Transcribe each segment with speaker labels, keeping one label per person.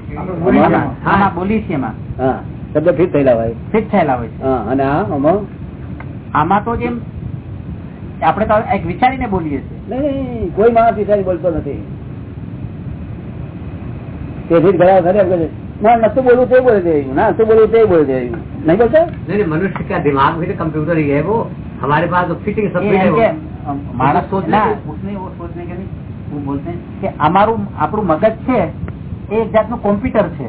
Speaker 1: આમાં બોલી છે એમાં
Speaker 2: હા શબ્દ ફિટ થયેલા હોય
Speaker 1: ફિટ થયેલા હોય છે
Speaker 2: હા અને આ આમાં
Speaker 1: આમાં તો જેમ આપણે તો એક વિચારીને બોલીએ છીએ
Speaker 2: નહીં નહીં, કોઈ માણસ વિચારી બોલતો નથી તેથી જ ઘણા ખરે એમ કહે છે, ના નતું બોલવું તે બોલી દેવું ના નતું બોલવું તે બોલી દેવું નહીં બોલતા
Speaker 3: नहीं नहीं मनुष्य का दिमाग भी तो कंप्यूटर ही है वो हमारे पास तो फिटिंग सब
Speaker 1: એ
Speaker 3: है
Speaker 1: એમ
Speaker 3: वो
Speaker 1: કે અમ, માણસ
Speaker 3: सोचने
Speaker 1: ના
Speaker 3: के-
Speaker 1: उसने वो सोचने के नहीं वो बोलते हैं કે અમારું આપણું મગજ છે એ એક જાતનું કોમ્પ્યુટર છે.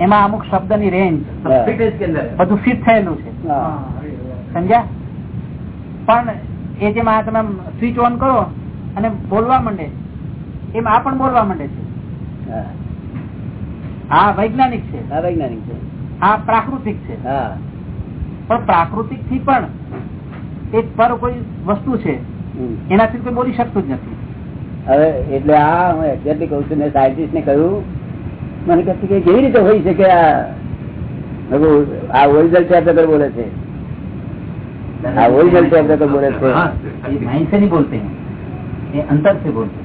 Speaker 1: એમાં અમુક શબ્દની રેન્જ બધું ફિટ થયેલું છે. સમજ્યા? પણ એ જેમાં તમે સ્વિચ ઓન કરો અને બોલવા માંડે એમ આ પણ બોલવા માંડે છે. આ વૈજ્ઞાનિક છે.
Speaker 2: આ વૈજ્ઞાનિક છે.
Speaker 1: આ પ્રાકૃતિક છે. પણ પ્રાકૃતિકથી પણ એક પર કોઈ વસ્તુ છે એનાથી કોઈ બોલી શકતું જ નથી.
Speaker 2: હવે એટલે આ હું એક્ઝેક્ટલી કહું છું મેં સાયન્ટિસ્ટ ને કહ્યું મને કહ્યું કે કેવી રીતે હોય છે આ ઓરિજિનલ ચેપ્ટર બોલે છે? આ ઓરિજિનલ ચેપ્ટર બોલે છે?
Speaker 3: અંતરથી
Speaker 2: બોલતે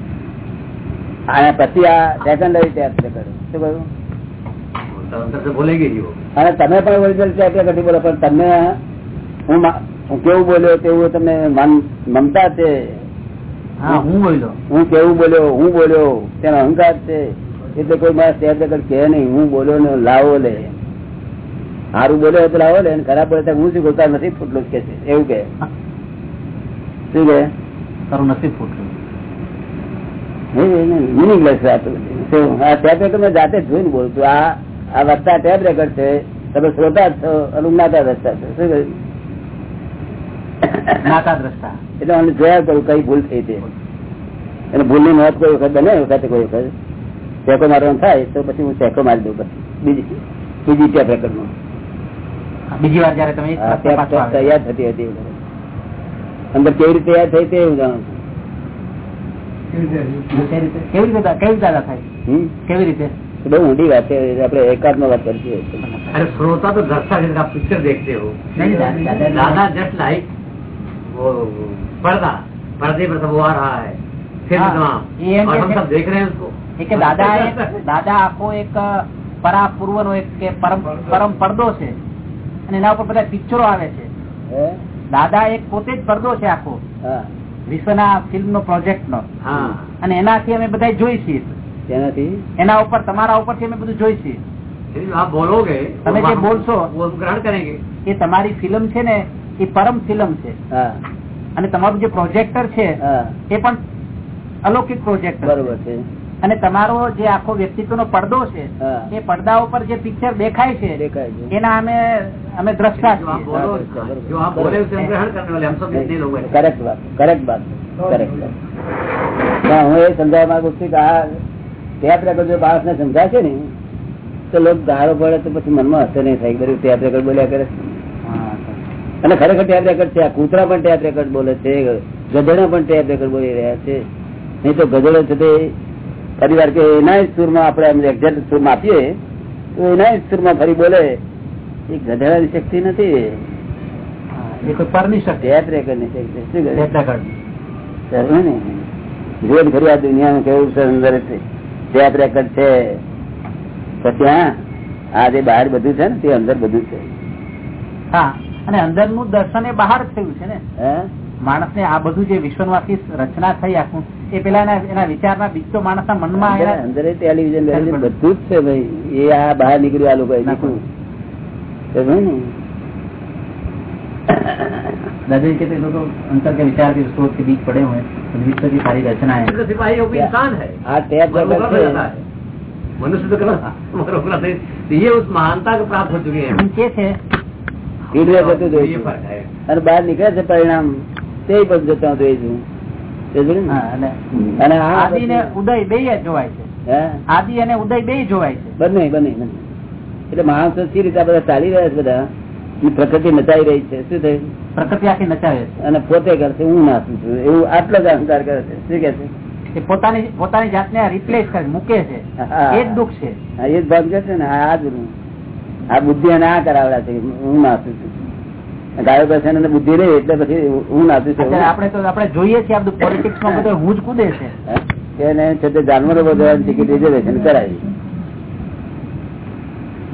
Speaker 2: તમે પણ ઓરિજિનલ ચેપ્ટર કઢી બોલો પણ તમે હું હું કેવું બોલ્યો તેવું તમને મમતા છે?
Speaker 1: હું
Speaker 2: હું કેવું બોલ્યો? હું બોલ્યો? તેનો અહંકાર છે. એટલે કોઈ મારા શેર જગત કે નહીં હું બોલ્યો ને લાવો લે. સારું બોલ્યો તો લાવો લે ખરાબ બોલે હું શું બોલતા નથી ફૂટલું કે છે. એવું કે શું કે
Speaker 1: તારું નથી ફૂટલું.
Speaker 2: મિનિંગલેસ જાતે જોઈને બોલતું આ આ છે. તમે શ્રોતા છો નાતા દ્રષ્ટા છો. શું કહ્યું? એટલે અમે જોયા કરું કઈ ભૂલ થઈ હતી અને ભૂલની નોંધ કોઈ વખત બને વખતે કોઈ વખત ચેકો મારવાનું થાય તો પછી હું ચેકો મારી દઉં બીજી બીજી ટેપ રેકર્ડમાં
Speaker 1: બીજી વાર જયારે તમે
Speaker 2: તૈયાર થતી હતી અંદર કેવી રીતે તૈયાર થઈ તે હું જાણું વાત છે આપડે એકાદમાં વાત કરતી
Speaker 3: શ્રોતા તો દસ પિક્ચર દેખતે હો. દાદા જસ્ટ
Speaker 1: લાઈક दादा- दादा-
Speaker 3: दादा जस्ट लाइक वो पर्दा पर्दे पर सब वो आ रहा है फिल्म
Speaker 1: हाँ,
Speaker 3: तमाम
Speaker 1: ये हम
Speaker 3: और हम
Speaker 1: कैसे-
Speaker 3: सब देख रहे हैं उसको
Speaker 1: એ કે દાદા એક દાદા આખો એક પરા પૂર્વ નો એક કે પરમ પરમ પડદો છે અને એના ઉપર બધા પિક્ચરો આવે છે
Speaker 2: હે?
Speaker 1: દાદા એક પોતે જ પડદો છે આખો
Speaker 2: હા
Speaker 1: વિશ્વના ફિલ્મ નો પ્રોજેક્ટ નો
Speaker 3: हाँ
Speaker 1: અને એનાથી અમે બધા જોઈ છીએ
Speaker 2: તેનાથી
Speaker 1: એના ઉપર તમારા ઉપરથી અમે બધું જોઈ છીએ
Speaker 3: यदि आप बोलोगे
Speaker 1: તમે
Speaker 3: तो
Speaker 1: જે
Speaker 3: हम-
Speaker 1: बोलशो,
Speaker 3: वो हम ग्रहण करेंगे
Speaker 1: એ તમારી ફિલ્મ છે ને એ પરમ ફિલ્મ છે
Speaker 2: હા
Speaker 1: અને તમારું જે પ્રોજેક્ટર છે એ પણ અલૌકિક પ્રોજેક્ટર
Speaker 2: બરોબર છે.
Speaker 1: અને તમારો જે આખો વ્યક્તિત્વ નો પડદો છે એ પડદા ઉપર જે પિક્ચર દેખાય છે એના અમે અમે દ્રષ્ટા
Speaker 2: હું એ સમજાવવા માંગુ છું કે આ ટેપ રેકોર્ડ જો બાળકને સમજાશે ને તો લોકો ગાળો પડે તો પછી મનમાં હશે નહીં થાય બધું ટેપ રેકોર્ડ બોલ્યા કરે છે. અને ખરેખર ટેપ રેકર્ડ છે. આ કૂતરા પણ ટેપ રેકર્ડ બોલે છે. ગધેડા પણ ટેપ રેકર્ડ બોલી રહ્યા છે. નહીં તો ગધેડો છે તે પરિવાર કે એના જ સુરમાં આપણે એક્ઝેક્ટ સુરમાં આપીએ તો એના જ સુરમાં ફરી બોલે એ ગધેડાની શક્તિ નથી.
Speaker 1: એ કોઈ પરની શકે
Speaker 2: ટેપ રેકર્ડની શક્તિ. શું કહે?
Speaker 1: ટેપ
Speaker 2: સર્વે ને. જોઈ ખરી આ દુનિયામાં કેવું છે અંદર ટેપ રેકર્ડ છે. પછી હા આ જે બહાર બધું છે ને તે અંદર બધું છે.
Speaker 1: હા અને અંદરનું દર્શન એ બહાર જ થયું છે ને
Speaker 2: હે
Speaker 1: માણસને આ બધું જે વિશ્વમાંથી રચના થઈ આખું એ પેલા એના એના વિચારના બીજ તો માણસના મનમાં
Speaker 2: અંદર
Speaker 1: આવ્યા.
Speaker 2: અંદર ટેલિવિઝન બેલિવિઝન બધું જ છે ભાઈ એ આ બહાર નીકળ્યું આ લોકો
Speaker 1: નાખું.
Speaker 2: સમજ્યું ને
Speaker 1: दादाजी कहते हैं, तो अंतर के विचार के स्रोत के बीच पड़े हुए हैं तो विश्व की सारी रचना है
Speaker 3: तो सिपाही वो भी इंसान है
Speaker 2: આ ટેપ
Speaker 3: मरोगरा
Speaker 2: રેકર્ડ
Speaker 3: तो
Speaker 2: છે
Speaker 3: रहता है मनुष्य तो करा मरोगरा से तो ये उस महानता को प्राप्त हो चुके हैं
Speaker 1: એમ કે છે
Speaker 2: ફીડવે જતું
Speaker 3: જોઈ
Speaker 2: અને બહાર નીકળે છે પરિણામ તે પણ જતા
Speaker 1: જોઈ છું.
Speaker 2: પ્રકૃતિ નચાઈ રહી છે. શું થયું?
Speaker 1: પ્રકૃતિ આખી નચાવે છે.
Speaker 2: અને પોતે કરશે હું નાસું છું એવું આટલો જ છે. શું કે છે?
Speaker 1: પોતાની પોતાની જાતને રિપ્લેસ કરે મૂકે છે. એ જ દુઃખ છે.
Speaker 2: એ જ ભાગ જશે ને? આ જ રૂમ આ બુદ્ધિ એને આ કરાવડા છે હું નાખું છું. ગાયો ને બુદ્ધિ રહી એટલે પછી હું નાખું છું.
Speaker 1: આપણે તો આપણે જોઈએ છીએ આ બધું પોલિટિક્સમાં બધું હું જ કૂદે છે.
Speaker 2: એને જાનવરો બધા ટિકિટ રિઝર્વેશન કરાવી.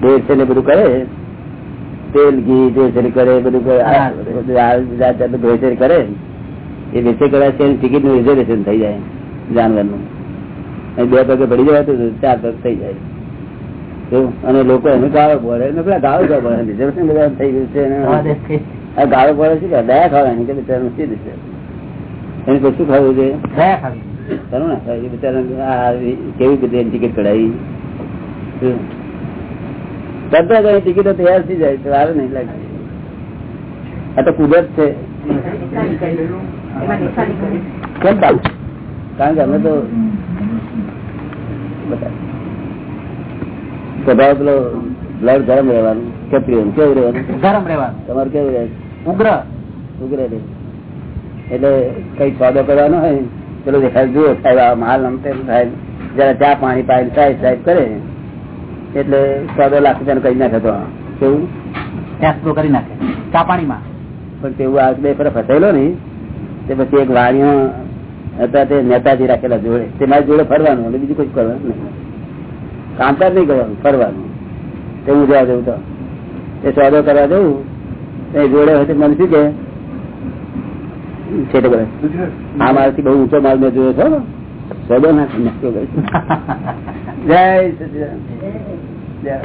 Speaker 2: દેર છે બધું કરે. તેલ ઘી ભેળસેળ કરે બધું કરે. એ વેચે કરાય છે ટિકિટનું રિઝર્વેશન થઈ જાય જાનવરનું. બે પગે પડી જવાતું તો ચાર પગ થઈ જાય? અને લોકો એને ગાળો પડે એને પેલા ગાળો ગાળો પડે રિઝર્વેશન બધા થઈ ગયું છે આ ગાળો પડે છે કે દયા ખાવાની કે બિચારાનું શી રીતે? એને કશું ખાવું છે
Speaker 1: દયા ખાવી
Speaker 2: ખરું ને? બિચારા કેવી રીતે ટિકિટ કઢાવી? બધા કઈ ટિકિટો તૈયાર થઈ જાય તો વાર નહીં લાગે. આ તો કુદરત છે. કેમ કારણ કે અમે તો બધા સ્વભાવ પેલો બ્લડ ગરમ રહેવાનું ક્ષત્રિય કેવું રહેવાનું?
Speaker 1: ગરમ રહેવાનું.
Speaker 2: તમારું કેવું રહે?
Speaker 1: ઉગ્ર.
Speaker 2: ઉગ્ર રહે. એટલે કઈ સોદો કરવાનો હોય પેલો દેખાય જુઓ સાહેબ માલ અમતે સાહેબ જરા ચા પાણી પાય સાહેબ સાહેબ કરે. એટલે સોદો લાખ રૂપિયા કહી નાખે તો. કેવું?
Speaker 1: ટેસ્ટો કરી નાખે. ચા પાણીમાં.
Speaker 2: પણ તેવું આ બે ફરક ફસાયેલો ને તે પછી એક વાણીઓ હતા તે નેતાજી રાખેલા જોડે. તે મારી જોડે ફરવાનું એટલે બીજું કોઈ કરવાનું નહીં. કામકાજ નહીં કરવાનું ફરવાનું. તે હું જવા જવું તો. એ સોદો કરવા જવું એ જોડે હોય મને શું કે? છે તો બોલે, આ બહુ ઊંચો માલ મેં જોયો છો સોદો ના કરી જય. જય.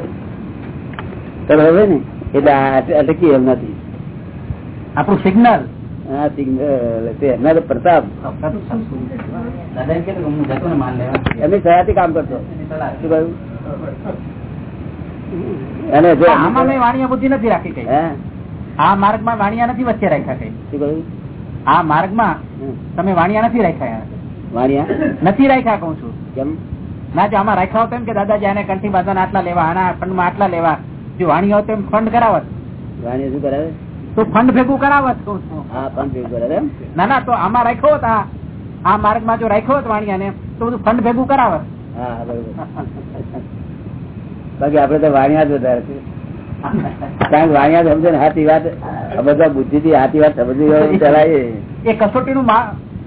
Speaker 2: હવે ને એટલે અટકી એમ નથી.
Speaker 1: આપણું સિગ્નલ
Speaker 2: હા એમના તો પ્રતાપ.
Speaker 1: દાદા એમ કીધું કે હું જતો ને માલ લેવા
Speaker 2: એમની સહાયથી કામ કરતો. શું કહ્યું? અને જો
Speaker 1: આમાં મેં વાણિયા બુદ્ધિ નથી રાખી કઈ.
Speaker 2: હે?
Speaker 1: આ માર્ગમાં વાણિયા નથી વચ્ચે રાખ્યા કઈ.
Speaker 2: શું કહ્યું?
Speaker 1: આ માર્ગમાં
Speaker 2: હમ.
Speaker 1: તમે વાણિયા નથી રાખ્યા.
Speaker 2: વાણિયા?
Speaker 1: નથી રાખ્યા કઉ છું.
Speaker 2: કેમ?
Speaker 1: ના જો આમાં રાખ્યા હોત એમ કે દાદાજી આને કંઠી બાંધવાના આટલા લેવા આના ફંડમાં આટલા લેવા. જો વાણિયા હોત એમ ફંડ કરાવત.
Speaker 2: વાણિયા શું કરાવે?
Speaker 1: તો ફંડ ભેગું કરાવત કઉ છું ના ના તો આમાં રાખ્યો હોત આ. માર્ગ જો રાખ્યો હોત વાણિયાને તો બધું ફંડ ભેગું કરાવત.
Speaker 2: બાકી આપડે તો વાણિયા જ વધારે છે. કારણ કે વાણિયા સમજે ને હાથી વાત બધા બુદ્ધિ થી હાથી વાત સમજી ચલાવીએ.
Speaker 1: એ કસોટી નું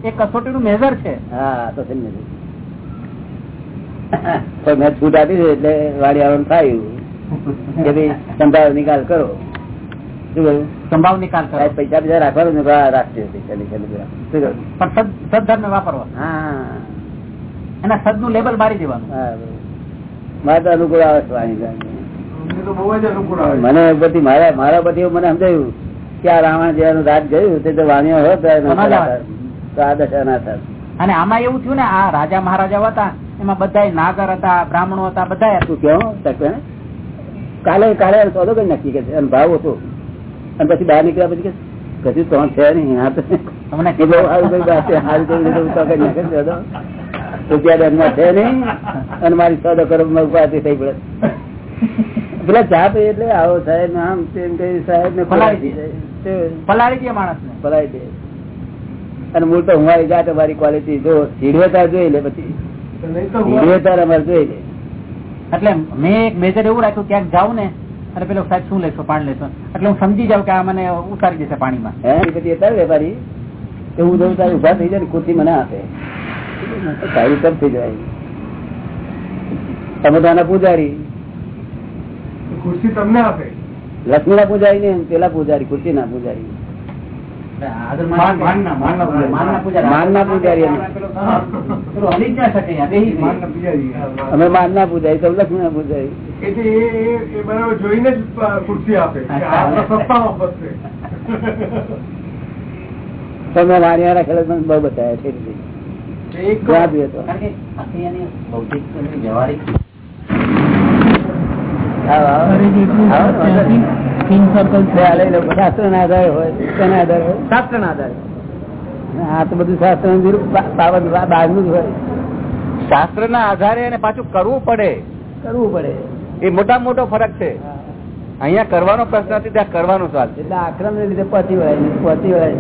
Speaker 1: એ કસોટીનું મેજર છે.
Speaker 2: હા તો મેં છૂટ આપી છે એટલે વાડી આવવાનું થયું કે ભાઈ સંભાવ નિકાલ કરો. શું કહ્યું?
Speaker 1: સંભાવ નિકાલ કરો.
Speaker 2: પૈસા બીજા રાખવાનું રાખજો.
Speaker 1: પણ સદધર્મ વાપરવા. એના સદનું લેબલ મારી દેવાનું
Speaker 2: મારે તો અનુકૂળ આવે મને બધી મારા મારા બધી મને સમજાયું કે આ રાવણ જેનું રાજ ગયું તે તો વાણીઓ હોત તો આ દશા ના.
Speaker 1: અને આમાં એવું થયું ને આ રાજા મહારાજા હતા એમાં બધા નાગર હતા બ્રાહ્મણો હતા બધા
Speaker 2: તું કેવો? કાલે કાલે સોદો કરી નાખી કે ભાવ હતો. અને પછી બહાર નીકળ્યા પછી કે કશું તો છે નહીં તો સારું સારું છે અને મારી સોદો કરવામાં ઉપાધિ થઈ પડે. પેલા ચા પી એટલે આવો સાહેબ આમ તેમ કઈ સાહેબ ને
Speaker 1: પલાળી દે.
Speaker 2: તે
Speaker 1: દે માણસ ને
Speaker 2: પલાળી દે. અને મૂળ તો હું આવી જા તમારી ક્વોલિટી જો સીડવેતા જોઈ લે પછી. સીડવેતા તાર અમારે જોઈ લે.
Speaker 1: એટલે મેં એક મેજર એવું રાખ્યું ક્યાંક જાઉં ને અને પેલો સાહેબ શું લેશો પાણી લેશો? એટલે હું સમજી જાઉં કે આ મને ઉતારી દેશે પાણીમાં.
Speaker 2: એ પછી હતા વેપારી કે હું જઉં તારે ઊભા થઈ જાય ને ખુરશી મને આપે. સારી તરફ થઈ જાય. તમે તો આના પૂજારી.
Speaker 4: ખુરશી તમને આપે.
Speaker 2: લક્ષ્મી ના પૂજારી. ને પેલા પૂજારી. ખુરશી ના પૂજારી
Speaker 1: માન- ના
Speaker 4: પૂજારી.
Speaker 2: અમે માન ના પૂજારી તમે લક્ષ્મી ના પૂજારી.
Speaker 4: એટલે એ બરાબર જોઈને જ ખુરશી આપે. કે આ તો સસ્તામાં
Speaker 2: તમે વાણિયા રાખેલો મને બહુ બતાવ્યા છે શાસ્ત્ર ના આધારે
Speaker 5: એને પાછું કરવું પડે.
Speaker 2: કરવું પડે.
Speaker 5: એ મોટા મોટો ફરક છે. અહીંયા કરવાનો પ્રશ્ન નથી ત્યાં કરવાનો સવાલ
Speaker 2: એટલે આક્રમ ને લીધે પહોંચી વળાય પહોંચી વળાય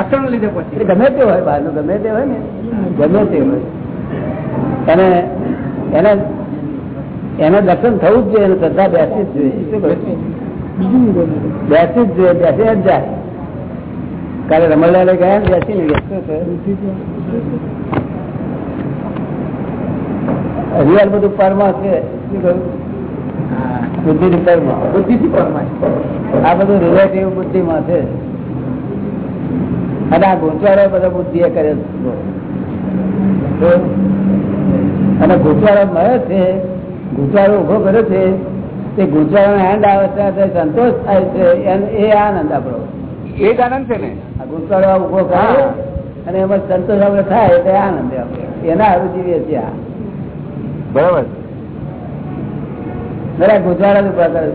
Speaker 1: આક્રમ લીધે
Speaker 2: પહોંચી ગમે તે હોય બહારનું ગમે તે હોય ને ગમે તે હોય. અને એને એને દર્શન થવું જ જોઈએ એને શ્રદ્ધા બેસી જ જોઈએ. બેસી જ જોઈએ બેસી જ જાય. કાલે રમણલાલે ગયા ને બેસી ને શું રિયલ બધું પરમા છે. શું કહ્યું? બુદ્ધિ થી કર્મ
Speaker 1: બુદ્ધિ થી કર્મ
Speaker 2: આ બધું રિલેટિવ બુદ્ધિમાં છે. અને આ ગૂંચવાડો બધા બુદ્ધિ એ કરે છે. અને ગૂંચવાડો મળે છે ગૂંચવાડો ઊભો કરે છે તે ગૂંચવાડો એન્ડ આવે છે સંતોષ થાય છે એ આનંદ આપણો.
Speaker 5: એ જ આનંદ છે ને?
Speaker 2: આ ગૂંચવાડો ઊભો કરે અને એમાં સંતોષ આપડે થાય એટલે આનંદ આપણે. એના હારું જીવીએ છીએ
Speaker 5: બરાબર.
Speaker 2: બરાબર ગુજરાત જ ઊભા કરે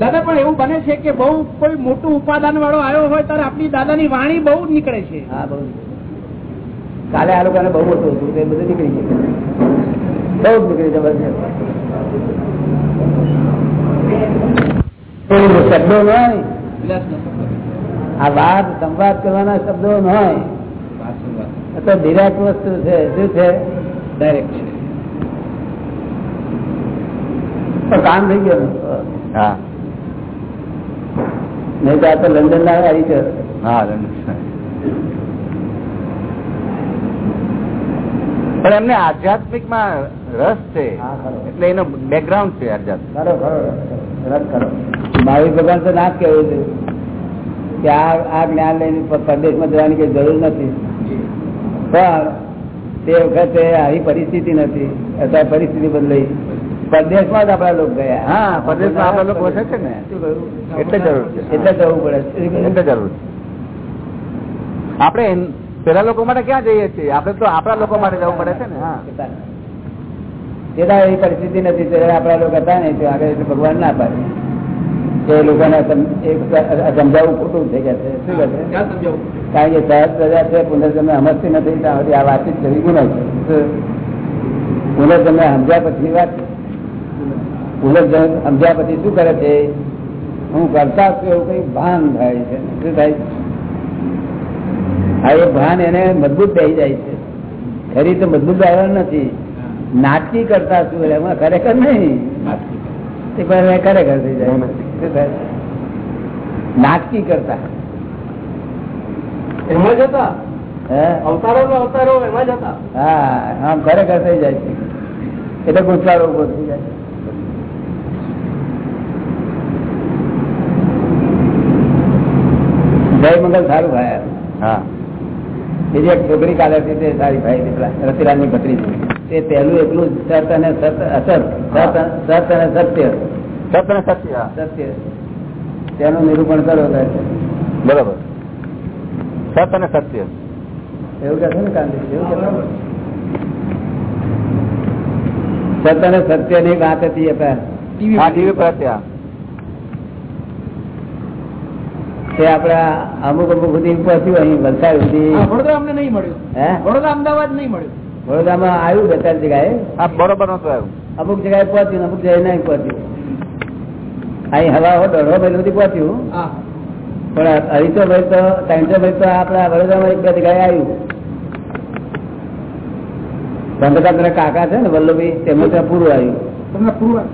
Speaker 1: દાદા પણ એવું બને છે કે બહુ કોઈ મોટું ઉપાદાન વાળો આવ્યો હોય ત્યારે આપણી દાદાની વાણી બહુ નીકળે છે.
Speaker 2: હા બહુ કાલે આ લોકોને બહુ મોટું હતું તે બધું નીકળી ગયું. બહુ જ નીકળી જબરજસ્ત. શબ્દો ન હોય. આ વાત સંવાદ કરવાના શબ્દો ન હોય. તો ડિરેક્ટ વસ્તુ છે. શું છે? ડાયરેક્ટ કામ થઈ ગયું.
Speaker 5: હા.
Speaker 2: નહીં તો આ તો લંડન ના આવી
Speaker 5: હા પણ એમને આધ્યાત્મિકમાં રસ છે. એટલે એનો બેકગ્રાઉન્ડ છે આધ્યાત્મિક.
Speaker 2: મહાવીર ભગવાન તો ના જ કહેવું છે કે આ જ્ઞાન લઈને પરદેશમાં જવાની કઈ જરૂર નથી. પણ તે વખતે આવી પરિસ્થિતિ નથી. અત્યારે પરિસ્થિતિ બદલાઈ. પરદેશમાં જ આપડા લોકો ગયા.
Speaker 5: હા પરદેશમાં આપડા લોકો વસે છે ને? એટલે જરૂર છે.
Speaker 2: એટલે જવું પડે.
Speaker 5: એટલે જરૂર છે. આપણે પેલા લોકો માટે ક્યાં જઈએ છીએ? આપડે તો આપડા લોકો માટે જવું પડે છે ને હા.
Speaker 2: એવી પરિસ્થિતિ નથી. ત્યારે આપણા લોકો હતા ને આગળ ભગવાન ના પાડે. કે એ લોકોને સમજાવવું ખોટું થઈ ગયા છે. શું કહે છે? કારણ કે સહજ પ્રજા છે પુનર્જન્મ સમજતી નથી ત્યાં સુધી આ વાતચીત કરવી ગુનો છે? પુનર્જન્મ સમજ્યા પછી વાત છે. પુનર્જન્મ સમજ્યા પછી શું કરે છે? હું કરતા છું એવું કઈ ભાન થાય છે. શું થાય? આ એ ભાન એને મજબૂત થઈ જાય છે. ખરી તો મજબૂત આવ્યો નથી. નાટકી કરતા છું એમાં ખરેખર નહીં. ખરેખર થઈ જાય શું થાય? નાટકી કરતા.
Speaker 1: એમાં જ હતા
Speaker 2: હે?
Speaker 1: અવતારો અવતારો એમાં જ હતા
Speaker 2: હા આમ ખરેખર થઈ જાય છે. એટલે ગુસ્સારો ઊભો થઈ જાય જય મંગલ સારું
Speaker 5: હા.
Speaker 2: બીજી એક છોકરી કાલે તે સારી ભાઈ રતિલાલની ભત્રીજી. તે પહેલું એટલું સત અને સત અસત. સત અને સત્ય.
Speaker 5: સત અને સત્ય
Speaker 2: સત્ય. તેનું નિરૂપણ કરો
Speaker 5: બરોબર. સત અને સત્ય.
Speaker 2: એવું કે છે ને કાંતિ એવું કે સત અને સત્યની વાત હતી
Speaker 5: ટીવી પર ત્યાં
Speaker 2: તે આપડા અમુક અમુક સુધી પહોંચ્યું અહીં વલસાડ સુધી.
Speaker 1: વડોદરા અમને નહીં મળ્યું.
Speaker 2: હે?
Speaker 1: વડોદરા અમદાવાદ નહીં મળ્યું.
Speaker 2: વડોદરામાં આવ્યું બે જગ્યાએ.
Speaker 5: હા બરોબર નતું આવ્યું.
Speaker 2: અમુક જગ્યાએ પહોંચ્યું અમુક જગ્યાએ નહીં પહોંચ્યું. અહીં હવા હો દોઢો મહિલ સુધી પહોંચ્યું. પણ અઢીસો ભાઈ તો ત્રણસો ભાઈ તો આપડા વડોદરામાં એક બે જગ્યાએ આવ્યું. ચંદ્રકાંત કાકા છે ને વલ્લભભાઈ તેમનું ત્યાં પૂરું આવ્યું.
Speaker 1: પૂરું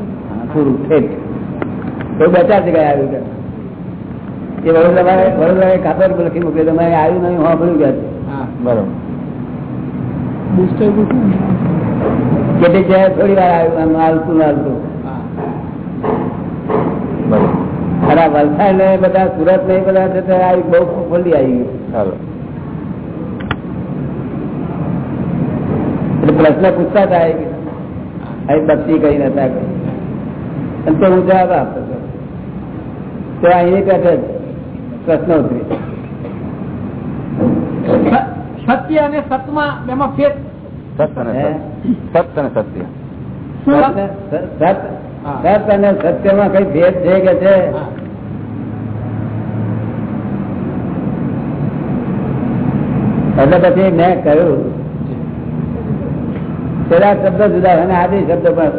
Speaker 2: પૂરું ઠીક બચાર બે ચાર જગ્યાએ આવ્યું કે એ વડોદરા વડોદરા ખાતર લખી મૂક્યું તમારે આવ્યું નહીં સાંભળ્યું ગયા છે
Speaker 5: બરોબર.
Speaker 2: કેટલી જગ્યાએ થોડી વાર આવ્યું આમ હાલતું આ વલસાડ ને બધા સુરત ને બધા છે તે આવી બહુ ફોલ્ડી આવી ગયું
Speaker 5: ચાલો
Speaker 2: એટલે પ્રશ્ન પૂછતા હતા અહીં બક્ષી કઈ નતા કઈ અને તો હું જવાબ આપતો તો અહીં પેટે પ્રશ્ન ઉતરી
Speaker 1: સત્ય અને સતમાં એમાં ફેર
Speaker 5: સત અને સત્ય. સત્ય અને સત્ય.
Speaker 2: સત અને સત્યમાં કઈ ભેદ છે કે છે? એટલે પછી મેં કહ્યું પેલા શબ્દ જુદા અને આદિ શબ્દ પણ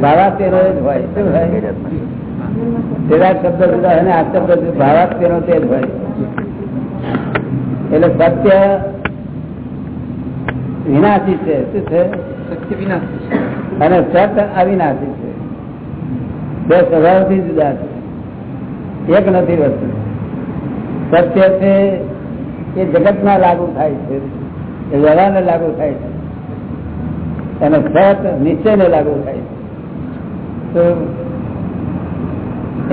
Speaker 2: ભાવાત તેનો જ હોય. શું હોય શબ્દ જુદા અને આ શબ્દ. ભાવાત તેનો તે જ હોય. એટલે સત્ય વિનાશી છે. શું છે?
Speaker 1: સત્ય વિનાશી છે.
Speaker 2: અને સત અવિનાશી છે. બે સ્વભાવથી જુદા છે. એક નથી વસ્તુ. સત્ય છે એ જગતમાં લાગુ થાય છે. એ વ્યવહારને લાગુ થાય છે. અને સત નિશ્ચયને લાગુ થાય તો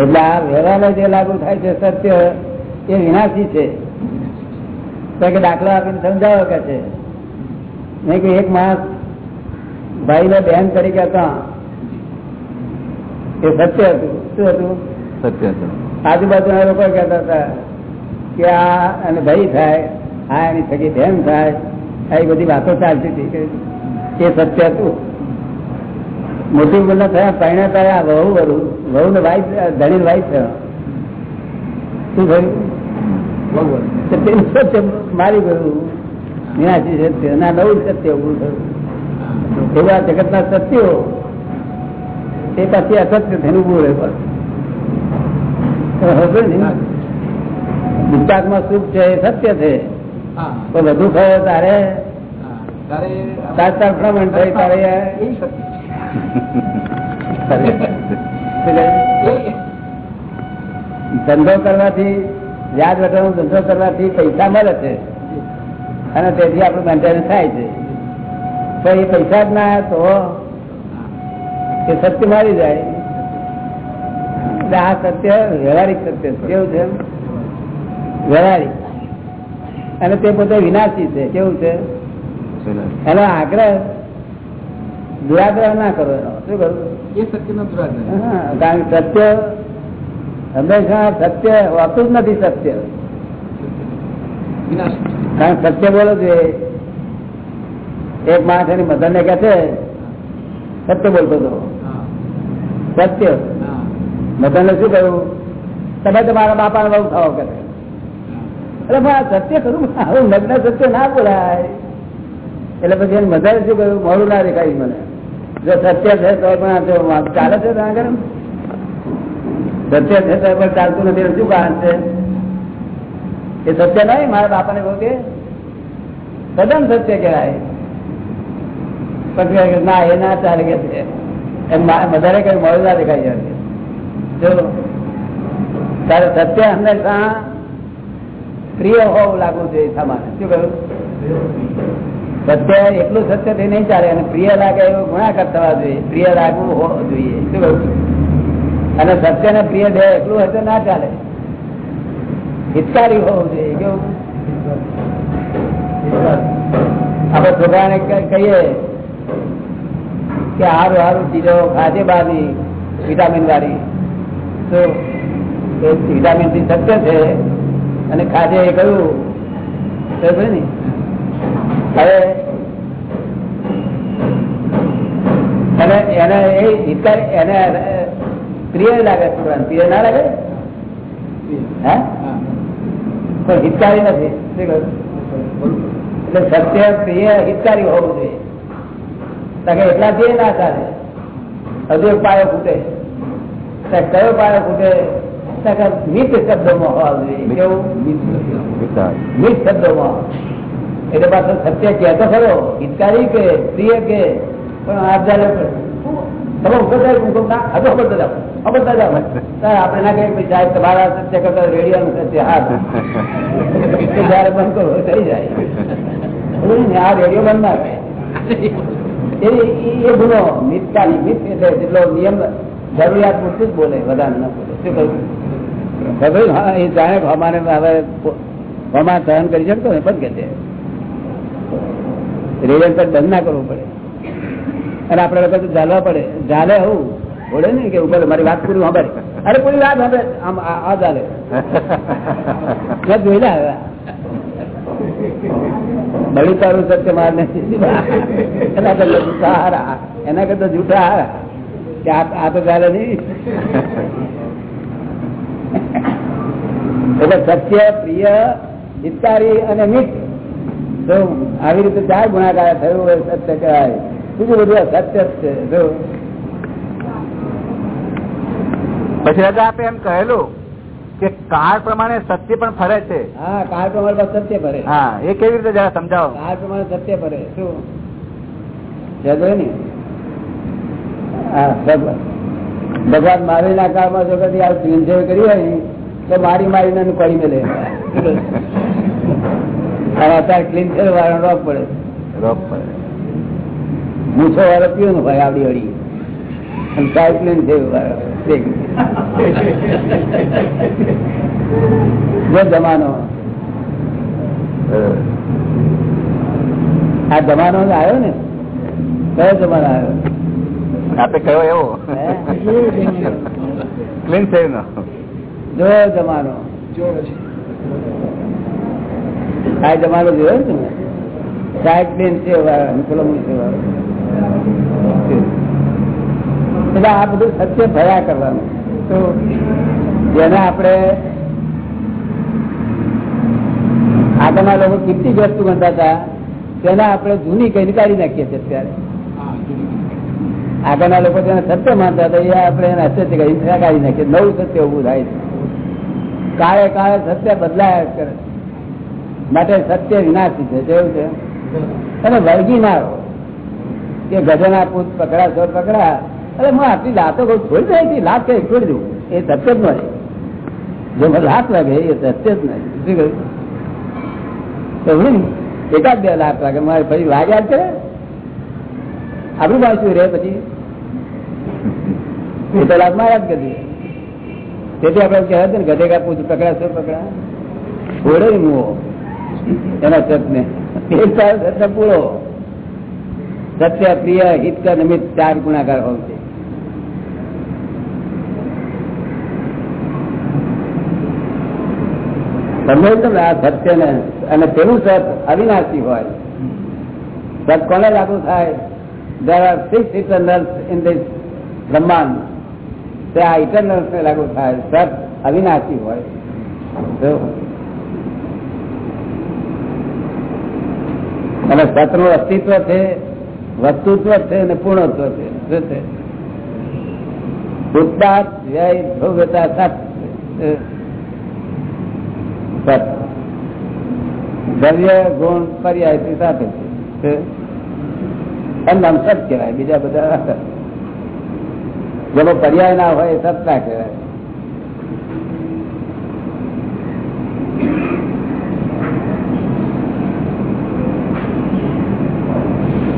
Speaker 2: એટલે આ વ્યવહારને જે લાગુ થાય છે સત્ય એ વિનાશી છે. કે દાખલો આપીને સમજાવો કે છે. નહીં કે એક માણસ ભાઈને બહેન તરીકે હતા. એ સત્ય હતું. શું હતું?
Speaker 5: સત્ય હતું.
Speaker 2: આજુબાજુના લોકો કહેતા હતા કે આ અને ભાઈ થાય આ એની થકી બહેન થાય આવી બધી વાતો ચાલતી હતી. એ સત્ય હતું. મોટી ઉંમરના થયા પહેણા થયા વહુ વરુ વહુ ને વાઈફ ધણી વાઈફ થયો. શું થયું? સત્ય મારી ગયું. મીનાજી સત્ય ના નવું સત્ય ઉભું થયું. એવા જગતના સત્યો એ પછી અસત્ય થઈને ઉભું રહ્યું પણ ગુજરાતમાં સુખ છે એ સત્ય છે. તો વધુ થયો તારે? તાર તાર ભ્રમણ થઈ તારે ધંધો કરવાથી વ્યાજ વટાનો ધંધો કરવાથી પૈસા મળે છે. અને તેથી આપણું મેન્ટેનન્સ થાય છે. પણ એ પૈસા જ ના તો એ સત્ય મારી જાય. એટલે આ સત્ય વ્યવહારિક સત્ય કેવું છે? વ્યવહારિક. અને તે પોતે વિનાશી છે. કેવું છે? એનો આગ્રહ દુરાગ્રહ ના કરો એનો. શું કરવું દુરાગ્રહ કારણ કે સત્ય હંમેશા સત્ય હોતું જ નથી સત્ય. કારણ સત્ય બોલો છે એક માણસ એની મધર ને કે છે સત્ય બોલતો હતો. સત્ય. મધર ને શું કહ્યું? તમે તમારા બાપા બહુ ખાઓ કે એટલે પણ સત્ય ખરું? આવું લગ્ન સત્ય ના બોલાય. એટલે પછી એની મધર શું કહ્યું? મોડું ના દેખાય મને. જો સત્ય છે તો પણ ચાલે છે આગળ? સત્ય છે તો પણ ચાલતું નથી. શું કારણ છે? એ સત્ય નહીં? મારા બાપાને કહું કે સત્ય કહેવાય. પછી ના, એ ના ચાલે કે છે. એમ વધારે કઈ મોડું ના દેખાય જાય જો, તારે સત્ય હંમેશા પ્રિય હોવું લાગુ છે તમારે શું કહ્યું? સત્ય એટલું સત્યથી નહીં ચાલે અને પ્રિય લાગે એવું ગુણાકાર થવા જોઈએ. પ્રિય લાગવું હોવું જોઈએ. શું કહ્યું અને સત્ય ને પ્રિય દે એટલું હશે ના ચાલે. હિતકારી હોવું જોઈએ. કેવું? આપણે છોકરાને કહીએ કે હારું હારું, ચીજો, ખાજે બારી વિટામિન વાળી. તો વિટામિનથી સત્ય છે અને ખાજે એ કહ્યું ને હવે અને એને એ હિતકારી એને પ્રિય લાગે છોકરાને પ્રિય ના લાગે? હા? પણ હિતકારી નથી? એટલે સત્ય પ્રિય હિતકારી હોવું જોઈએ. કારણ એટલા એટલાથી ના ચાલે હજુ એક પાયો ફૂટે કયો પાયો ફૂટે મિત શબ્દોમાં હોવા જોઈએ. કેવું? મિત શબ્દોમાં. એટલે પાછો સત્ય કહેતો ખરો હિતકારી કે પ્રિય કે પણ આપજાલે તમે ઉપર જાય હું ના હજુ ખબર તો જાઓ ખબર તો જાઓ તારે આપણે ના કહીએ ભાઈ સાહેબ તમારા સત્ય કરતા રેડિયોનું સત્ય હા તો જયારે બંધ કરો થઈ જાય એવું ને, આ રેડિયો બંધ ના થાય એ એ- એ ગુનો મિતકારી મિત એટલે જેટલો નિયમ જરૂરિયાત પૂરતું જ બોલે વધારે ન બોલે શું કહ્યું ખબર હા એ જાણે કે અમારે હવે હમા સહન કરી શકતો ને બંધ કરી દે રેડિયો પર બંધ ના કરવું પડે. અને આપડે લોકો તો પડે. ચાલે આવું બોલે ને કે ઉપર મારી વાત પૂરી સાંભળે. અરે પૂરી વાત સાંભળે. આમ, આ ચાલે મેં જોયેલા હવે બળી તારું સત્ય માર એના કરતા જૂઠા હારા. એના કરતા જૂઠા હારા. કે આ તો ચાલે નહીં. એટલે સત્ય, પ્રિય હિતકારી અને મિત તો આવી રીતે ચાર ગુણાકાર થયું હોય સત્ય કહેવાય. બીજું બધું અસત્ય જ છે. જો
Speaker 5: પછી દાદા આપે એમ કહેલું કે કાળ પ્રમાણે સત્ય પણ ફરે છે.
Speaker 2: હા કાળ પ્રમાણે સત્ય ફરે.
Speaker 5: હા એ કેવી રીતે જરા સમજાવો?
Speaker 2: કાળ પ્રમાણે સત્ય ફરે. શું? ને? ભગવાન. મારી ના કાળમાં જો કદી આ સંજય કરી હોય તો મારી મારીને કરી મેલે. અને ક્લીન સેવ વાળો રોગ પડે.
Speaker 5: રોગ પડે.
Speaker 2: મૂછો વાળો પીવું હોય આવડી અડી. અને સાયકલિંગ છે તે. જો જમાનો. આ જમાનો આવ્યો ને? કયો જમાનો આવ્યો?
Speaker 5: આપે કયો એવો? ક્લીન થયું
Speaker 2: જો જમાનો. આ તમારો જોયો ને તમે છે મૂછો વાળો એટલે આ બધું સત્ય ભયા કરવાનું. તો જેને આપણે આગળના લોકો કેટલી વસ્તુ બનતા હતા તેને આપણે જૂની કઈ કાઢી નાખીએ છીએ અત્યારે. આગળના લોકો તેને સત્ય માનતા હતા એ આપણે એને અસત્ય કાઢી નાખીએ. નવું સત્ય ઉભું થાય છે. કાળે કાળે સત્ય બદલાયા કરે કરે માટે સત્ય વિનાશી છે કેવું છે? તમે વળગી ના રહો. કે ગજન આપું પકડા ચોર પકડા. અરે હું આટલી લાતો કઉ છોડી જાય છે લાત કઈ છોડી દઉં? એ સત્ય જ નથી જો મને લાત લાગે, એ સત્ય જ નથી શું કહ્યું? એકાદ બે લાત લાગે, મારે ફરી લાગ્યા છે આપણું પાછું રે પછી. એ તો લાત માર્યા જ કરી તેથી આપણે કહેવાય ને ગધે કા પૂછ પકડા છો પકડા. છોડે મુઓ એના સતને સત્ય પૂરો. સત્ય પ્રિય હિત નિમિત્ત ચાર ગુણાકાર હોય છે સમજો છો આ સત્ય ને અને પેલું સત અવિનાશી હોય. સત કોને લાગુ થાય? There are six eternals in this બ્રહ્માંડ તે આ ઇટરનલ્સ ને લાગુ થાય. સત અવિનાશી હોય. અને સતનું અસ્તિત્વ છે, વસ્તુત્વ છે અને પૂર્ણત્વ છે. શું છે? ઉદાત વ્યય, ભવ્યતા, સત. સત. દ્રવ્ય, ગુણ, પર્યાય સાથે છે. નામ સત કહેવાય, બીજા બધા. જેનો પર્યાય ના હોય સત ના કહેવાય.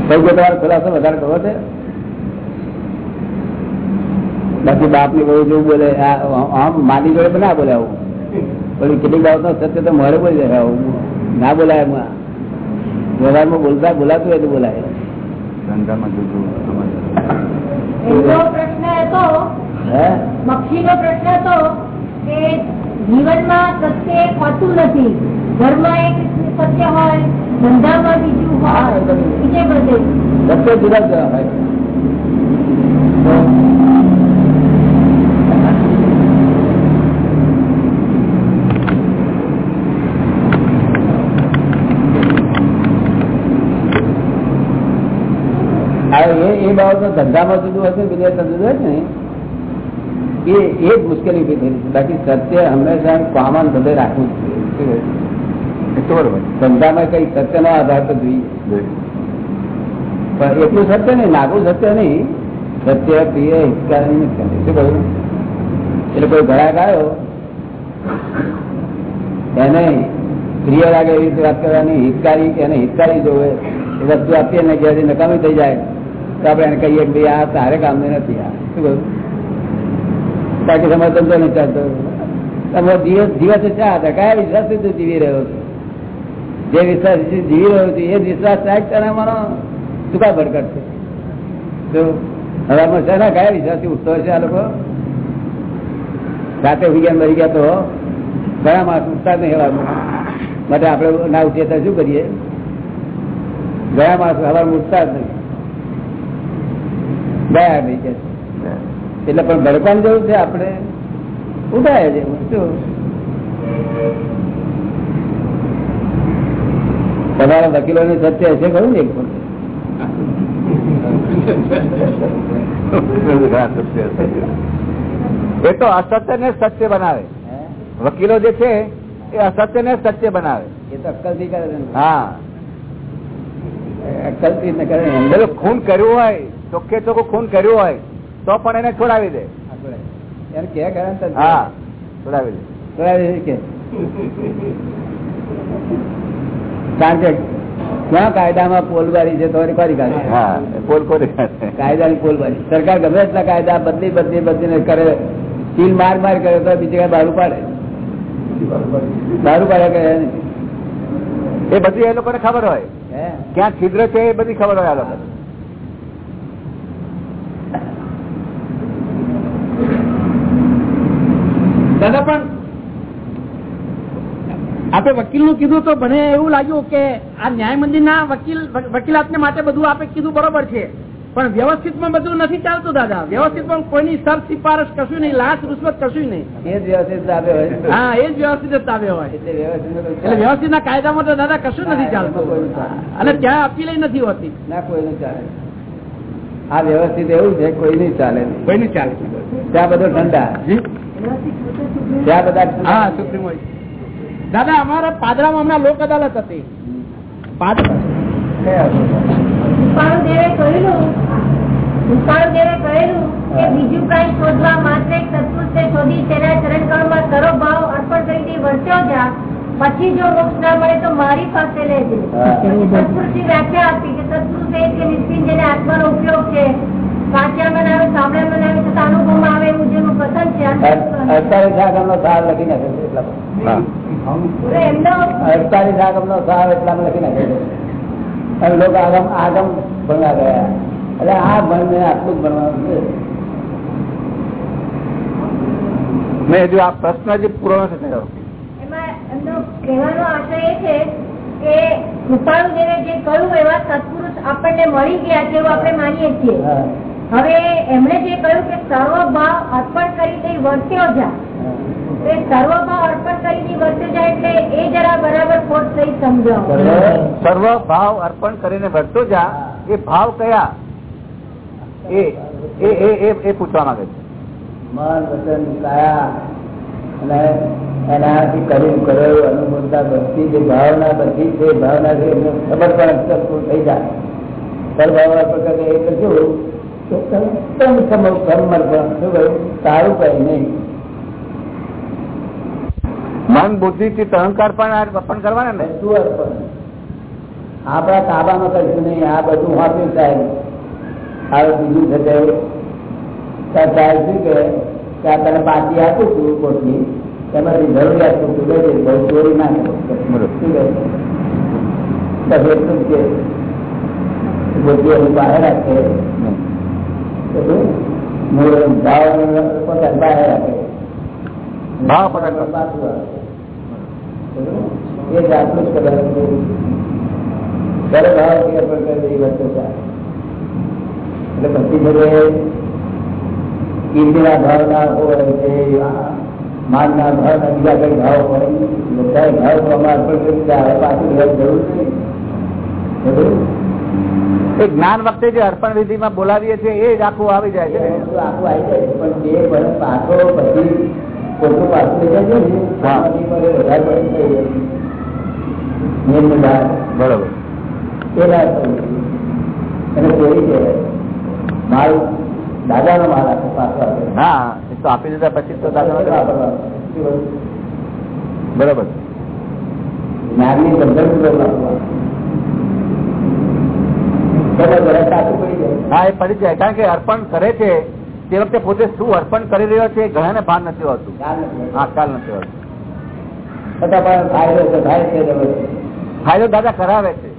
Speaker 2: કઈ તમારો ખુલાસો વધારે કરવો છે? બાકી બાપની બહુ જેવું બોલે આમ માની જોડે ના બોલે આવું. પણ કેટલીક બાબત સત્ય તો મારે બોલી જાય આવું ના બોલાય એમાં. વ્યવહારમાં બોલતા બોલાતું હોય તો બોલાય.
Speaker 6: જીવનમાં સત્ય હોતું નથી. ઘરમાં એક સત્ય હોય ધંધામાં બીજું હોય બીજે બધે.
Speaker 2: સત્ય જુદા જુદા હોય. એ બાબત ધંધામાં જુદું હશે બીજા જુદું હશે ને? એ એ જ મુશ્કેલી ઊભી થઈ બાકી સત્ય હંમેશા કોમન બધે રાખવું જોઈએ. ધંધામાં કઈ સત્યનો આધાર તો જોઈએ. પણ એટલું સત્ય નહીં નાગું સત્ય નહીં. સત્ય પ્રિય હિતકારી નથી એટલે કોઈ ઘરાક આવ્યો એને પ્રિય લાગે એવી રીતે વાત કરવાની, હિતકારી એને હિતકારી જોવે, એ વસ્તુ આપીએ ને ઘેર નકામી થઈ જાય, તો આપણે એને કહીએ કે ભાઈ, આ તારે કામની નથી આ. શું કહ્યું? બાકી સમજ ધંધો નહીં ચાલતો. તમારો દિવસ, દિવસે ચા હતા કયા વિશ્વાસથી તું જીવી રહ્યો છે? જે વિશ્વાસ જીવી રહ્યો છે, એ વિશ્વાસ ત્યાગ કરવાનો મારો ભડકટ છે. તો હવામાં શેના કયા વિશ્વાસથી ઉઠતો હશે આ લોકો? રાતે ઉઈ ગયા મરી ગયા તો ઘણા માણસ ઉઠતા નહીં હવા માટે આપણે ના ઉઠીએ તો શું કરીએ? ગયા માણસ હવા ઉઠતા જ નહીં. ગયા નહીં કે. એટલે પણ ભડકવાની જરૂર છે આપણે? ઉઠાય છે. શું? તમારા વકીલો ની સત્ય હશે ખરું ને એક?
Speaker 5: એ તો અસત્ય ને સત્ય બનાવે. વકીલો જે છે એ અસત્ય ને સત્ય બનાવે.
Speaker 2: એ તો અક્કલથી કરે
Speaker 5: હા.
Speaker 2: અક્કલથી કરે
Speaker 5: ખૂન કર્યું હોય ચોખ્ખે ચોખ્ખું ખૂન કર્યું હોય તો પણ એને છોડાવી દે.
Speaker 2: એને કે કરે
Speaker 5: હા છોડાવી દે.
Speaker 2: છોડાવી દે કે. કારણ કે ક્યાં કાયદામાં પોલબારી છે તો કોરી કાઢે.
Speaker 5: પોલ કોરી
Speaker 2: કાયદાની પોલબારી. સરકાર ગમે એટલા કાયદા બદલી બદલી બદલીને કરે. સીલ માર માર કરે તો બીજી કઈ દારૂ પાડે. દારૂ પાડે કે
Speaker 5: એ બધી એ લોકોને ખબર હોય. ક્યાં છિદ્ર છે એ બધી ખબર હોય આ લોકો
Speaker 7: દાદા પણ આપે વકીલનું કીધું તો મને એવું લાગ્યું કે આ ન્યાય મંદિરના વકીલ વકીલાતને માટે બધું આપે કીધું બરોબર છે. પણ વ્યવસ્થિતમાં બધું નથી ચાલતું દાદા. વ્યવસ્થિતમાં કોઈની સર સિફારસ કશું નહીં લાશ રૂશ્વત કશું નહીં.
Speaker 2: એ જ વ્યવસ્થિત હોય.
Speaker 7: હા એ જ વ્યવસ્થિત જ તાબે હોય.
Speaker 2: એટલે વ્યવસ્થિત
Speaker 7: ના કાયદામાં તો દાદા કશું નથી ચાલતું. અને ત્યાં અપીલ નથી હોતી.
Speaker 2: ના કોઈ નહીં ચાલે. આ વ્યવસ્થિત એવું છે કોઈ નહીં ચાલે.
Speaker 7: કોઈ નહીં ચાલે.
Speaker 2: ત્યાં બધો ઠંડા ત્યાં બધા
Speaker 7: હા સુપ્રીમ કોર્ટ. દાદા અમારા પાદરામાં હમણાં લોક અદાલત હતી.
Speaker 6: બીજું કઈ શોધવા માત્ર એક શોધી તેના ચરણ કળમાં સરો ભાવ અર્પણ કરીને વર્ત્યો જા. પછી જો મોક્ષ ના મળે તો મારી પાસે લેજે.
Speaker 2: હા.
Speaker 6: સત્પુરુષની વ્યાખ્યા આપી કે સત્પુરુષ એ કે નિશ્ચિત જેને આત્માનો ઉપયોગ છે. જેનું
Speaker 2: અડતાલીસ આગમ નો સાર લખી નાખે છે એટલા
Speaker 5: હા.
Speaker 6: પૂરો એમનો
Speaker 2: અડતાલીસ આગમ નો સાર એટલામાં લખી નાખે અને લોકો આગમ આગમ ભણવા ગયા. એટલે આ ભણને આટલું જ ભણવાનું છે.
Speaker 5: મેં હજુ આ પ્રશ્ન હજી પૂરો નથી થયો.
Speaker 6: એમાં એમનો કહેવાનો આશય એ છે કે કૃપાળુદેવે જે કહ્યું એવા સત્પુરુષ આપણને મળી ગયા તેવું આપણે માનીએ છીએ. હવે એમણે જે કહ્યું કે સર્વ ભાવ અર્પણ કરી દઈ વર્ત્યો જાય એ સર્વ ભાવ અર્પણ કરી દઈ વર્ત્યો જાય એટલે એ જરા બરાબર ખોટ થઈ સમજાવો.
Speaker 5: સર્વ ભાવ અર્પણ કરીને વર્તો જા એ ભાવ કયા? એ એ એ એ- એ પૂછવા માંગે છે.
Speaker 2: મન વચન કયા અને એનાથી કર્યું કરેલું અનુભવતા બધી જે ભાવના બધી જે ભાવના છે એમને ખબર પણ થઈ જાય. સર્વભાવ અર્પણ કરે એ શું?
Speaker 5: મન બુદ્ધિ થી અહંકાર પણ અર્પણ કરવાના ને?
Speaker 2: શું અર્પણ. આપણા તાબામાં કશું નહીં આ બધું વાંચ્યું સાહેબ. હવે બીજું થશે ત્યાં સાહેબ શું કે આ તને પાછી આપું છું કોટની તેમાંથી જરૂરિયાત પૂરતું લેજે બહુ ચોરી ના કરો. બહાર રાખે. ભાવ પોતાની બહાર રાખે
Speaker 5: ભાવ પકડ કરો.
Speaker 2: પાછું આવે. બરોબર? એ જાતનું જ કદાચ છે. ત્યારે ભાવ કે અર્પણ કરી દઈ વસ્તુ છે. એટલે પછી બધે કીર્તિના ભાવના હોય કે માનના ભાવના બીજા કઈ ભાવ હોય બધા ભાવ તો અમારે અર્પણ કરી દીધા હવે પાછું લેવાની જરૂર નહીં બરોબર?
Speaker 5: એ જ્ઞાન વખતે જે અર્પણ વિધિમાં બોલાવીએ છીએ, એ જ આખું આવી જાય છે ને. બરોબર
Speaker 2: એ ના
Speaker 5: હા, એ તો આપી દીધા પછી દાદા. બરોબર
Speaker 2: જ્ઞાનની બંધન પૂર્વક વાપરવાનો. ત્યારે બધા સાચું પડી જાય
Speaker 5: હા એ પડી જાય કારણ કે અર્પણ કરે છે તે વખતે પોતે શું અર્પણ કરી રહ્યો છે ઘણાને ભાન નથી હોતું. હા ખ્યાલ નથી હોતું.
Speaker 2: ફાયદો
Speaker 5: દાદા કરાવે છે.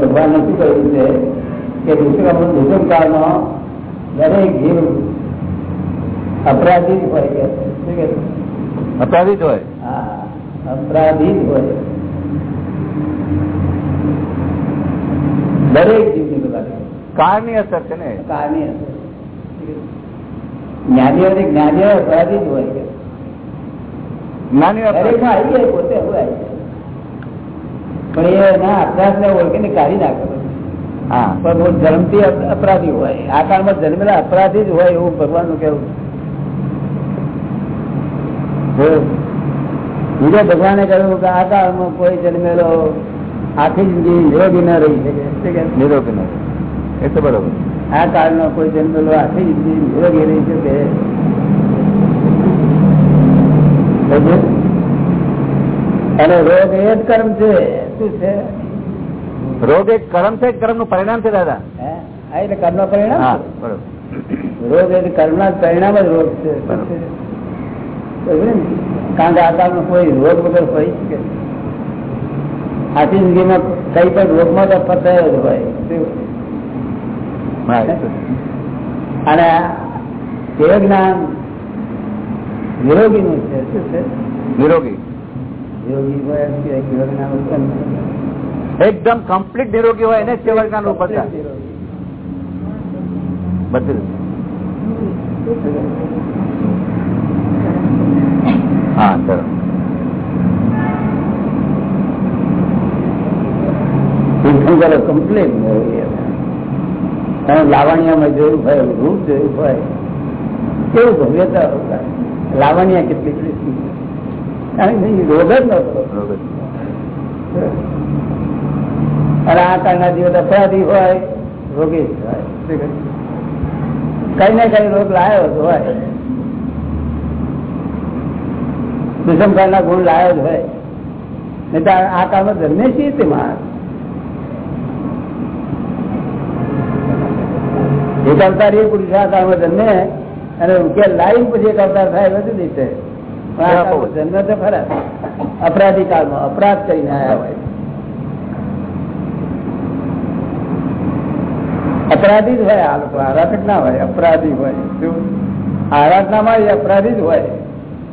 Speaker 2: ભગવાન નથી કહ્યું છે કે દુષ્મ નો દરેક જીવ અપરાધી હોય કે
Speaker 5: અપરાધી હોય.
Speaker 2: અપરાધી હોય. દરેક જીવની
Speaker 5: કાળની અસર છે ને?
Speaker 2: કારની અસર. જ્ઞાનીઓ ને જ્ઞાનીઓ અપરાધી જ હોય
Speaker 5: જ્ઞાની અપરાધી.
Speaker 2: આવી જાય પોતે હોય. પણ એ એના અપરાધને ઓળખીને કાઢી નાખે
Speaker 5: હા.
Speaker 2: પણ જન્મથી અપરાધી હોય. આ કાળમાં જન્મેલા અપરાધી જ હોય એવું ભગવાનનું કેવું બીજા ભગવાને કહ્યું કે આ કાળમાં કોઈ જન્મેલો આખી જિંદગી નિરોગી ન રહી શકે.
Speaker 5: નિરોગી ન એ તો બરોબર.
Speaker 2: આ કાળનો કોઈ જન્મેલો આખી જિંદગી નિરોગી રહી શકે. અને રોગ એ જ કર્મ છે. શું છે?
Speaker 5: રોગ એક કર્મ છે કર્મનું પરિણામ છે દાદા.
Speaker 2: એટલે કર્મ પરિણામ
Speaker 5: હા
Speaker 2: રોગ એટલે કર્મ ના પરિણામ જ રોગ છે. ને? કારણ કે આ કાળમાં કોઈ રોગ વગર હોય શકે. આખી જિંદગીમાં કઈ પણ રોગમાં તો ફસાયો જ હોય. અને તે જ્ઞાન નિરોગી નું છે. શું છે? થાય.
Speaker 5: એકદમ કમ્પ્લીટ નિરોગી હોય એને જ જ્ઞાન હતા. બધું. હા ચલો
Speaker 2: તમે લાવણ્યમાં જોયું હોય રૂપ જોયું હોય. કેવું ભવ્યતા હોય. લાવણ્ય કેટલી કેટલી રોગ જ નતો અને આ કાળના દિવસ અપરાધી હોય, રોગી હોય? કઈ ને કઈ રોગ લાયો જ હોય ના ગુણ લાયો જ હોય. નહીં આ કામ જન્મે છે તે એક અવતાર એ ખરા. અપરાધી કાળમાં અપરાધ કરીને આવ્યા હોય. અપરાધી જ હોય આ લોકો. આરાધક ના હોય, અપરાધી હોય. શું? આરાધનામાં અપરાધી જ હોય.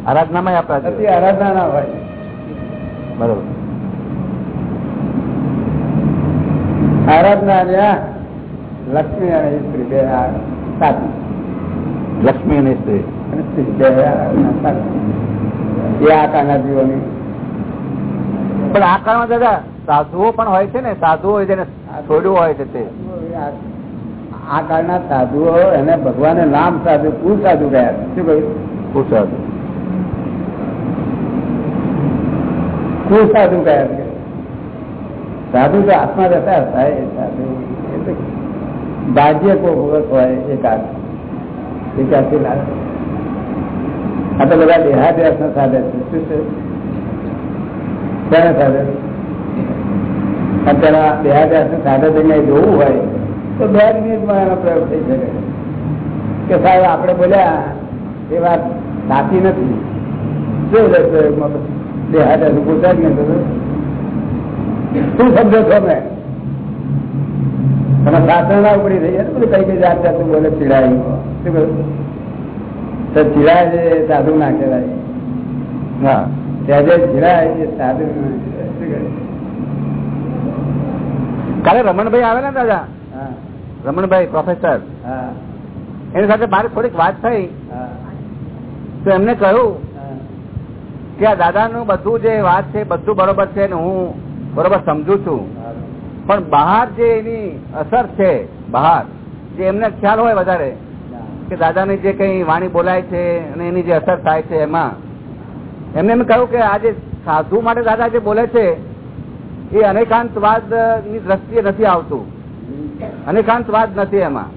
Speaker 5: આરાધનામાં આપણા
Speaker 2: આરાધના ના હોય.
Speaker 5: બરોબર.
Speaker 2: આરાધના લક્ષ્મી અને સ્ત્રી બે સાથી
Speaker 5: લક્ષ્મી અને સ્ત્રી.
Speaker 2: એ આકારના જીવોની.
Speaker 5: પણ આ કાળમાં દાદા સાધુઓ પણ હોય છે ને? સાધુઓ જેને છોડ્યું હોય છે તે.
Speaker 2: આ કાળના સાધુઓ એને ભગવાને નામ સાધુ કુ સાધુ ગયા શું કહ્યું? કુ સાધુ. ગયા છે. સાધુ તો આત્મા રહેતા હતા એ સાધુ, એ ભાગ્ય કો ભગત હોય એકાદ એકાદથી લાગે આ તો બધા દેહાદ્યાસ ના સાધે છે. શું છે? કોને સાધે અત્યારે દેહાદ્યાસ ને સાધે થઈને જોવું હોય, તો બે મિનિટમાં એનો પ્રયોગ થઈ શકે. કે સાહેબ, આપણે બોલ્યા, એ વાત સાચી નથી. શું લે પ્રયોગમાં? પછી શું સમજો છો મેં તમે શાસ્ત્ર ના ઉપડી થઈ જાય બધું કઈ કઈ જાત જાતું બોલે ચીડાય શું તો ચીડાય છે સાધુ ના કહેવાય.
Speaker 5: હા
Speaker 2: ત્યાં જે ચીડાય એ સાધુ ના કહેવાય. શું કહ્યું?
Speaker 5: કાલે રમણભાઈ આવેલા ને દાદા?
Speaker 2: હા.
Speaker 5: રમણભાઈ પ્રોફેસર
Speaker 2: હા.
Speaker 5: એની સાથે મારી થોડીક વાત થઈ. તો એમને કહ્યું કે આ દાદાનું બધું જે વાત છે, બધું બરોબર છે હું બરોબર સમજુ છું. પણ બહાર જે એની અસર છે, બહાર, જે એમને ખ્યાલ હોય વધારે, કે દાદાની જે કઈ વાણી બોલાય છે અને એની જે અસર થાય છે એમાં, એમને એમ કહ્યું કે આજે સાધુ માટે દાદા જે બોલે છે, એ અનેકાંતવાદની દ્રષ્ટિએ નથી આવતું. અનેકાંતવાદ નથી એમાં.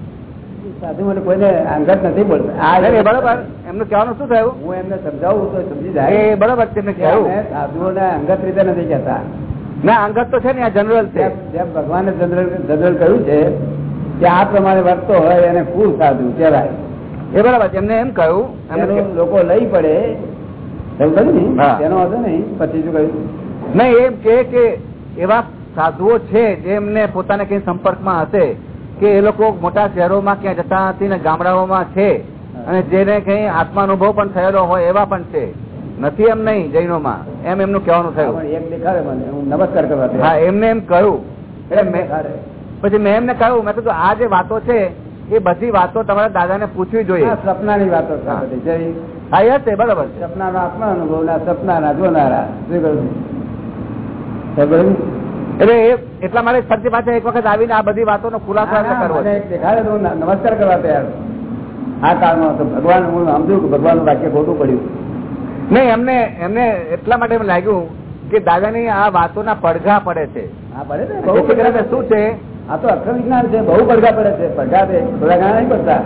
Speaker 2: સાધુ મને કોઈને આંગત નથી બોલતા.
Speaker 5: બરોબર. એમનું કહેવાનું શું થયું?
Speaker 2: હું એમને સમજાવું તો સમજી
Speaker 5: એ
Speaker 2: જાય
Speaker 5: બરોબર તેમને
Speaker 2: કહેવું. સાધુઓને અંગત રીતે નથી કહેતા.
Speaker 5: ના અંગત તો છે ને આ જનરલ છે.
Speaker 2: જેમ ભગવાને જનરલ જનરલ કહ્યું છે કે આ પ્રમાણે વર્તો હોય એને કુલ સાધુ કહેવાય.
Speaker 5: એ બરાબર એમને એમ કહ્યું એમને
Speaker 2: લોકો લઈ પડે. એમ કહ્યું ને તેનો હતો નહીં. પછી શું કહ્યું?
Speaker 5: નહીં એમ કે કે એવા સાધુઓ છે જેમને પોતાને કઈ સંપર્કમાં હશે. કે એ લોકો મોટા શહેરોમાં ક્યાં જતા નથી ને ગામડાઓમાં છે. અને જેને કઈ આત્માનુભવ પણ થયેલો હોય એવા પણ છે. નથી એમ નહીં જૈનોમાં. એમ એમનું કહેવાનું થયું.
Speaker 2: નમસ્કાર કરવા
Speaker 5: હા એમને એમ કહ્યું. મેં પછી મેં એમને કહ્યું મેં કીધું આ જે વાતો છે એ બધી વાતો તમારા દાદાને પૂછવી જોઈએ.
Speaker 2: સપના સપનાની વાતો
Speaker 5: હા. છે બરાબર સપના
Speaker 2: સપનાનો આત્મા અનુભવ ના સપનાના જોનારા. શું કહ્યું?
Speaker 5: એટલે એટલા માટે ફરતી પાછા એક વખત આવીને આ બધી વાતોનો ખુલાસો કરવો
Speaker 2: નમસ્કાર કરવા તૈયાર આ કાળમાં ભગવાન હું સમજુ કે ભગવાનનું વાક્ય ખોટું પડ્યું.
Speaker 5: નહીં એમને એમને એટલા માટે એમ લાગ્યું કે દાદાની આ વાતોના પડઘા પડે છે.
Speaker 2: હા પડે ને બહુ
Speaker 5: જેથી શું છે?
Speaker 2: આ તો અક્ષર વિજ્ઞાન છે બહુ પડઘા પડે છે પડઘા નહીં પડતા.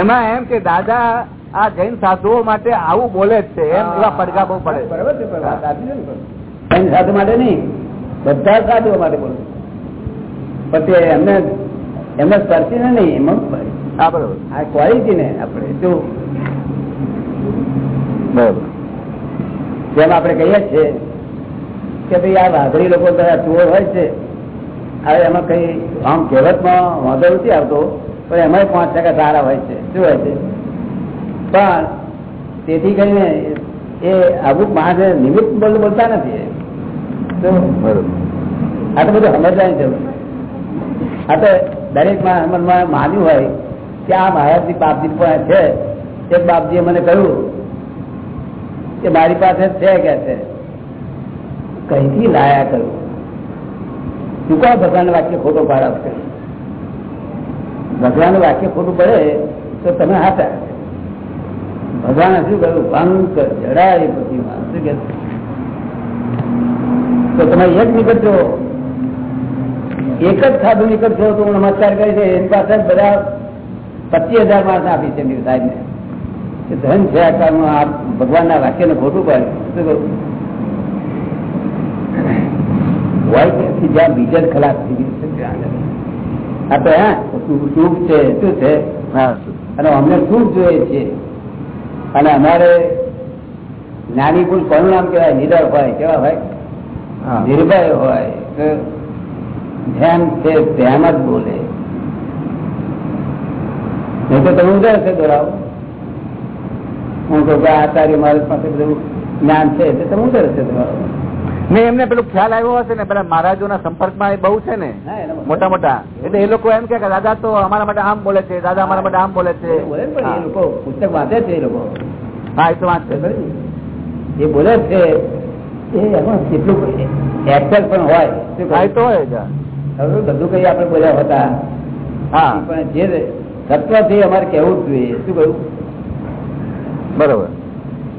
Speaker 5: એમાં એમ કે દાદા આ જૈન સાધુઓ માટે આવું બોલે જ છે એમ એવા પડઘા બહુ પડે
Speaker 2: બરાબર છે ને સાધુ માટે નહીં. બધા સાધુઓ માટે બોલું પણ તે એમને એમને સ્પર્શી ને નહીં એમાં
Speaker 5: હા બરોબર.
Speaker 2: આ ક્વોલિટી ને આપણે જો
Speaker 5: બરોબર.
Speaker 2: જેમ આપણે કહીએ છીએ કે ભાઈ આ વાઘરી લોકો બધા ચોર હોય છે. હવે એમાં કઈ આમ કહેવતમાં વાંધો નથી આવતો પણ એમાં પાંચ ટકા સારા હોય છે. શું હોય છે? પણ તેથી કરીને એ અમુક માણસ નિમિત્ત બોલ બોલતા નથી?
Speaker 5: બરોબર
Speaker 2: આ તો બધું સમજવાની જરૂર. આ તો દરેક મનમાં માન્યું હોય કે આ મહારાજની બાપજી પણ છે. એક બાપજીએ મને કહ્યું કે મારી પાસે છે કે છે? કઈથી લાયા કહ્યું તું કોણ ભગવાન વાક્ય ખોટો પાડો છે? ભગવાન વાક્ય ખોટું પડે તો તમે હાથા ભગવાન શું કહ્યું? ભંગ જડાય પ્રતિમા શું કે તો તમે એક નીકળજો એક જ સાધુ નીકળશો તો હું નમસ્કાર કરી છે. એની પાસે બધા પચીસ હજાર માણસ આપી છે સાહેબ ને કે ધન છે આ કામ આ ભગવાનના વાક્યને ખોટું પડે. શું કહું? હોય ત્યાંથી જ્યાં બીજા ખલાસ થઈ ગયું છે. આ તો હા સુખ છે શું છે? અને અમને સુખ જોઈએ છે. અને અમારે જ્ઞાની પુરુષ કોનું નામ કહેવાય? નિડર હોય કેવા હોય?
Speaker 5: હા
Speaker 2: નિર્ભય હોય જેમ છે તેમ જ બોલે. નહીં તો તમે ઉદાર છે દોરાવો હું કહું કે મારી પાસે બધું જ્ઞાન છે એટલે તમે ઉદાર છે દોરાવો
Speaker 5: ને એમને પેલું ખ્યાલ આવ્યો હશે ને પેલા મહારાજોના સંપર્કમાં એ બહુ છે ને મોટા મોટા એટલે એ લોકો એમ કે દાદા તો અમારા માટે આમ બોલે છે દાદા અમારા માટે આમ બોલે છે.
Speaker 2: એ લોકો પુસ્તક વાંચે છે એ લોકો.
Speaker 5: હા એ તો છે.
Speaker 2: એ બોલે છે કેટલું એક્સેલ પણ હોય?
Speaker 5: તો
Speaker 2: હવે બધું કઈ આપણે બોલ્યા હતા.
Speaker 5: હા.
Speaker 2: પણ જે તત્વ છે અમારે કેવું જોઈએ. શું કહ્યું?
Speaker 5: બરોબર.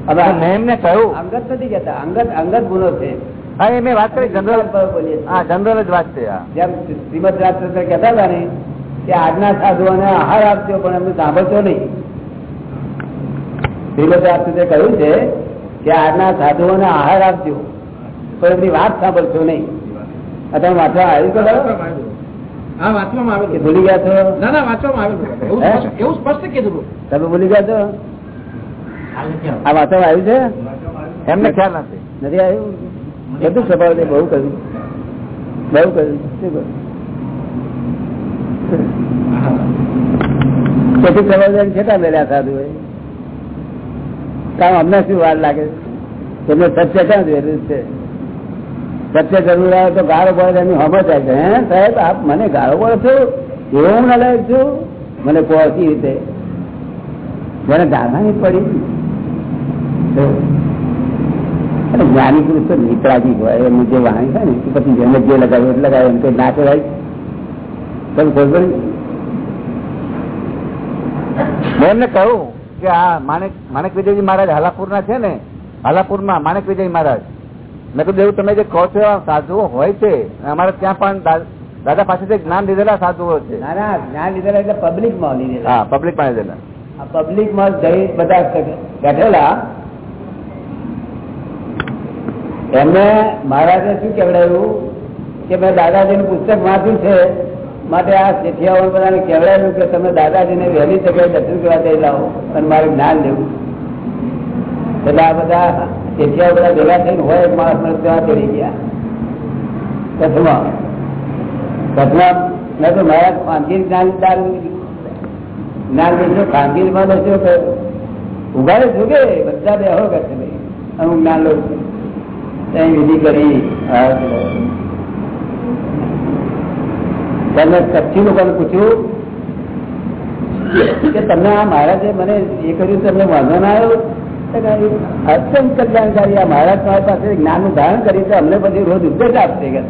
Speaker 2: હવે
Speaker 5: કહ્યું.
Speaker 2: અંગત નથી કહેતા. અંગત અંગત ગુનો છે.
Speaker 5: હા એ મેં વાત કરી જનરલ. હા જનરલ જ વાત છે
Speaker 2: જેમ શ્રીમદ રાજચંદ્ર કહેતા હતા ને કે આજના સાધુઓને આહાર આપજો પણ એમને સાંભળશો નહીં. શ્રીમદ રાજચંદ્રે કહ્યું છે કે આજના સાધુઓને આહાર આપજો. તો એમની વાત સાંભળશો નહીં. તમે વાંચવા આવ્યું તો ભૂલી ગયા છો?
Speaker 7: ના ના વાંચવામાં આવેલું. એવું સ્પષ્ટ- કીધું
Speaker 2: તમે ભૂલી ગયા છો? આ વાંચવામાં આવ્યું છે?
Speaker 5: એમને ખ્યાલ નથી.
Speaker 2: નથી આવ્યું? બધું સ્વભાવ છે બહુ કહ્યું. બહુ કહ્યું. શું કર્યું સ્વભાવ છેટા મેળ્યા સાધુ એ કામ અમને શું વાર લાગે? તમને સત્ય ક્યાં જરૂર છે. સત્ય જરૂર આવે તો ગાળો પડે એની હમ થાય છે. હે સાહેબ, આપ મને ગાળો પડે છો? એવો હું નલાયક છું? મને પહોંચી રીતે. મને ગાળાની પડી. જ્ઞાની પુરુષ તો નીકળાજી હોય. એમનું જે વાણી થાય ને, પછી જેને જે લગાવ્યું એટલે લગાવ્યું. કઈ ના કહેવાય. તમે ખબર?
Speaker 5: મેં એમને કહ્યું કે આ માણેક માણેક વિજયજી મહારાજ હાલાપુરના છે ને હાલાપુરમાં માણેક વિજય મહારાજ. મેં કીધું એવું તમે જે કહો છો સાધુઓ હોય છે. અમારે ત્યાં પણ દાદા પાસેથી જ્ઞાન લીધેલા સાધુઓ છે.
Speaker 2: ના ના જ્ઞાન લીધેલા એટલે પબ્લિકમાં લીધેલા.
Speaker 5: હા પબ્લિકમાં લીધેલા.
Speaker 2: પબ્લિકમાં જઈ બધા બેઠેલા. એમને મહારાજે શું કેવડાયું કે મેં દાદાજી નું પુસ્તક વાંચ્યું છે. માટે આ શેઠિયાઓ બધાને કહેવડાવ્યું કે તમે દાદાજીને વહેલી જગ્યાએ દર્શન કરવા જઈ લાવો અને મારે જ્ઞાન લેવું. એટલે આ બધા શેઠિયાઓ બધા ભેગા થઈને હોય માણસ મને સેવા કરી ગયા. કચ્છમાં કચ્છમાં મેં તો મારા ખાનગી જ્ઞાન જ્ઞાન લેશો ખાનગી માં લેશો કે ઊભા છું કે? બધા બેહો કરશે નહીં હું જ્ઞાન લઉં છું. વિધિ કરી. તમે કચ્છી લોકોને પૂછ્યું કે તમને આ મહારાજે મને એ કર્યું તમને વાંધો ના આવ્યો? અત્યંત કલ્યાણકારી આ મહારાજ તમારી પાસે જ્ઞાનનું ધારણ કર્યું છે, અમને પછી રોજ ઉપદેશ આપશે કે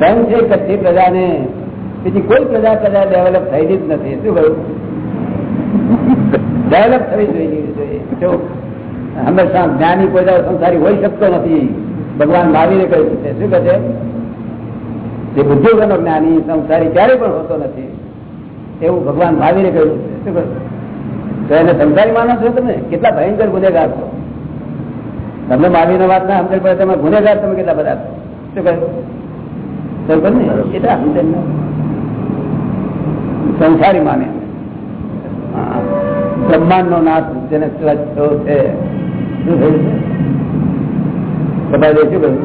Speaker 2: ધન છે કચ્છી પ્રજાને બીજી કોઈ પ્રજા પ્રજા ડેવલપ થઈ જ નથી. શું કહ્યું? ડેવલપ થવી જોઈએ હંમેશા જ્ઞાની કોઈ સંસારી હોઈ શકતો નથી. ભગવાન મહાવીરે કહ્યું છે. શું કહે જે બુદ્ધિઓનો જ્ઞાની સંસારી ક્યારે પણ હોતો નથી, એવું ભગવાન મહાવીરે કહ્યું તો એને સંસારી માનો છો તમે? કેટલા ભયંકર ગુનેગાર છો. તમને મારી વાત ના સમજણ પડે, તમે ગુનેગાર તમે કેટલા બધા છો? શું કહ્યું? સંસારી માને. બ્રહ્માંડ નો નાથ જેને સ્વચ્છો છે. શું થયું તમારે શું કહ્યું?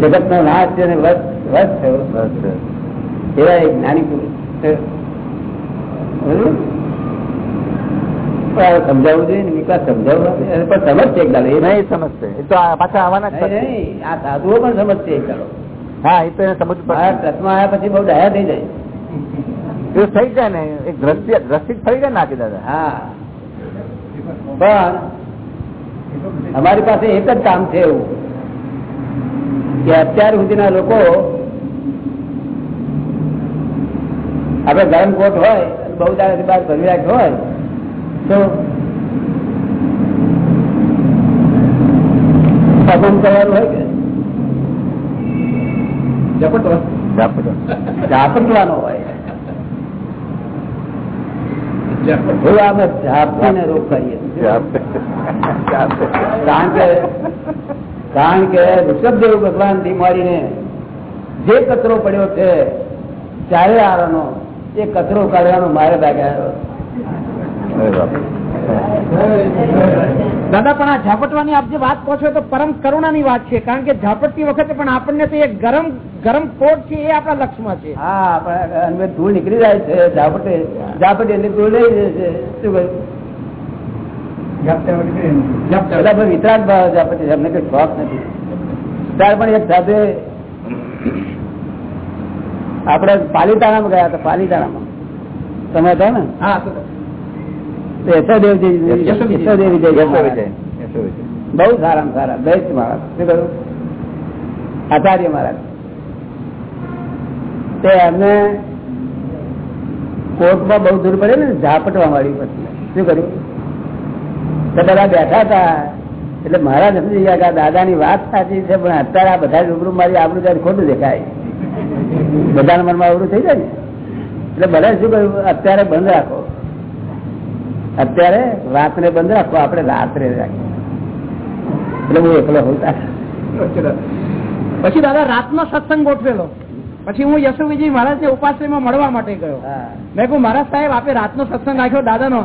Speaker 2: જગત નો નાથ જેને વશ વશ થયો એવા એક જ્ઞાની પુરુષ છે. બરોબર? પણ હવે સમજાવવું જોઈએ ને વિકાસ સમજાવવા પણ સમજ એક દાડો. એ
Speaker 5: નહીં સમજશે. એ તો પાછા આવવાના
Speaker 2: નહીં, આ સાધુઓ પણ સમજશે એક દાડો.
Speaker 5: હા એ તો એને સમજવું
Speaker 2: આ
Speaker 5: પડશે
Speaker 2: આવ્યા પછી બહુ ડાયા થઈ જાય.
Speaker 5: એ થઈ જાય ને. એક દ્રષ્ટિ દ્રષ્ટિ થઈ જાય નાખી દાદા
Speaker 2: હા. પણ અમારી પાસે એક જ કામ છે એવું. કે અત્યાર સુધીના લોકો આપડે ગરમ કોટ હોય બહુ દાડાથી બાદ ભરી રાખ હોય તો પગમ કરવાનું હોય કે? ઝાપટવાનો હોય. કારણ કે ઋષભદેવ ભગવાનથી મળીને જે કચરો પડ્યો છે ચારે આરોનો એ કચરો કાઢવાનો મારે ભાગે
Speaker 7: દાદા પણ આ ઝાપટવાની આપ જે વાત કહો છો તો પરમ કરુણાની વાત છે. કારણ કે ઝાપટતી વખતે પણ આપણને તો એ ગરમ ગરમ કોટ છે એ આપણા લક્ષમાં છે.
Speaker 2: હા આપણે ધૂળ નીકળી જાય છે ઝાપટે ઝાપટે એટલે ધૂળ લઈ જાય છે. શું કહ્યું? વિતરાગ ભાવ ઝાપટે અમને કઈ શોખ નથી. ત્યાર પણ એક સાથે આપણે પાલીતાણામાં ગયા હતા પાલિતાણામાં. તમે હતા ને? યશોદેવજી. બઉ સારામાં સારા બેસ્ટ મહારાજ. શું કહ્યું? આચાર્ય મહારાજ. તે એમને કોર્ટમાં બહુ દૂર પડે ને ઝાપટવા વાળી પછી. શું કર્યું તો બધા બેઠા હતા. એટલે મહારાજ સમજી ગયા કે આ દાદાની વાત સાચી છે પણ અત્યારે આ બધા રૂબરૂ મારી આપણું ત્યારે ખોટું દેખાય. બધાના મનમાં અવરું થઈ જાય ને? એટલે બધા શું કહ્યું અત્યારે બંધ રાખો. અત્યારે રાત્રે બંધ રાખો આપણે રાત્રે રાખીએ. એટલે હું એકલો હોતા
Speaker 7: પછી દાદા રાતનો સત્સંગ ગોઠવેલો. પછી હું યશુ વિજય મહારાજ ઉપાશ્રયમાં મળવા માટે ગયો. મેં કહું મહારાજ સાહેબ આપે રાતનો સત્સંગ રાખ્યો દાદાનો.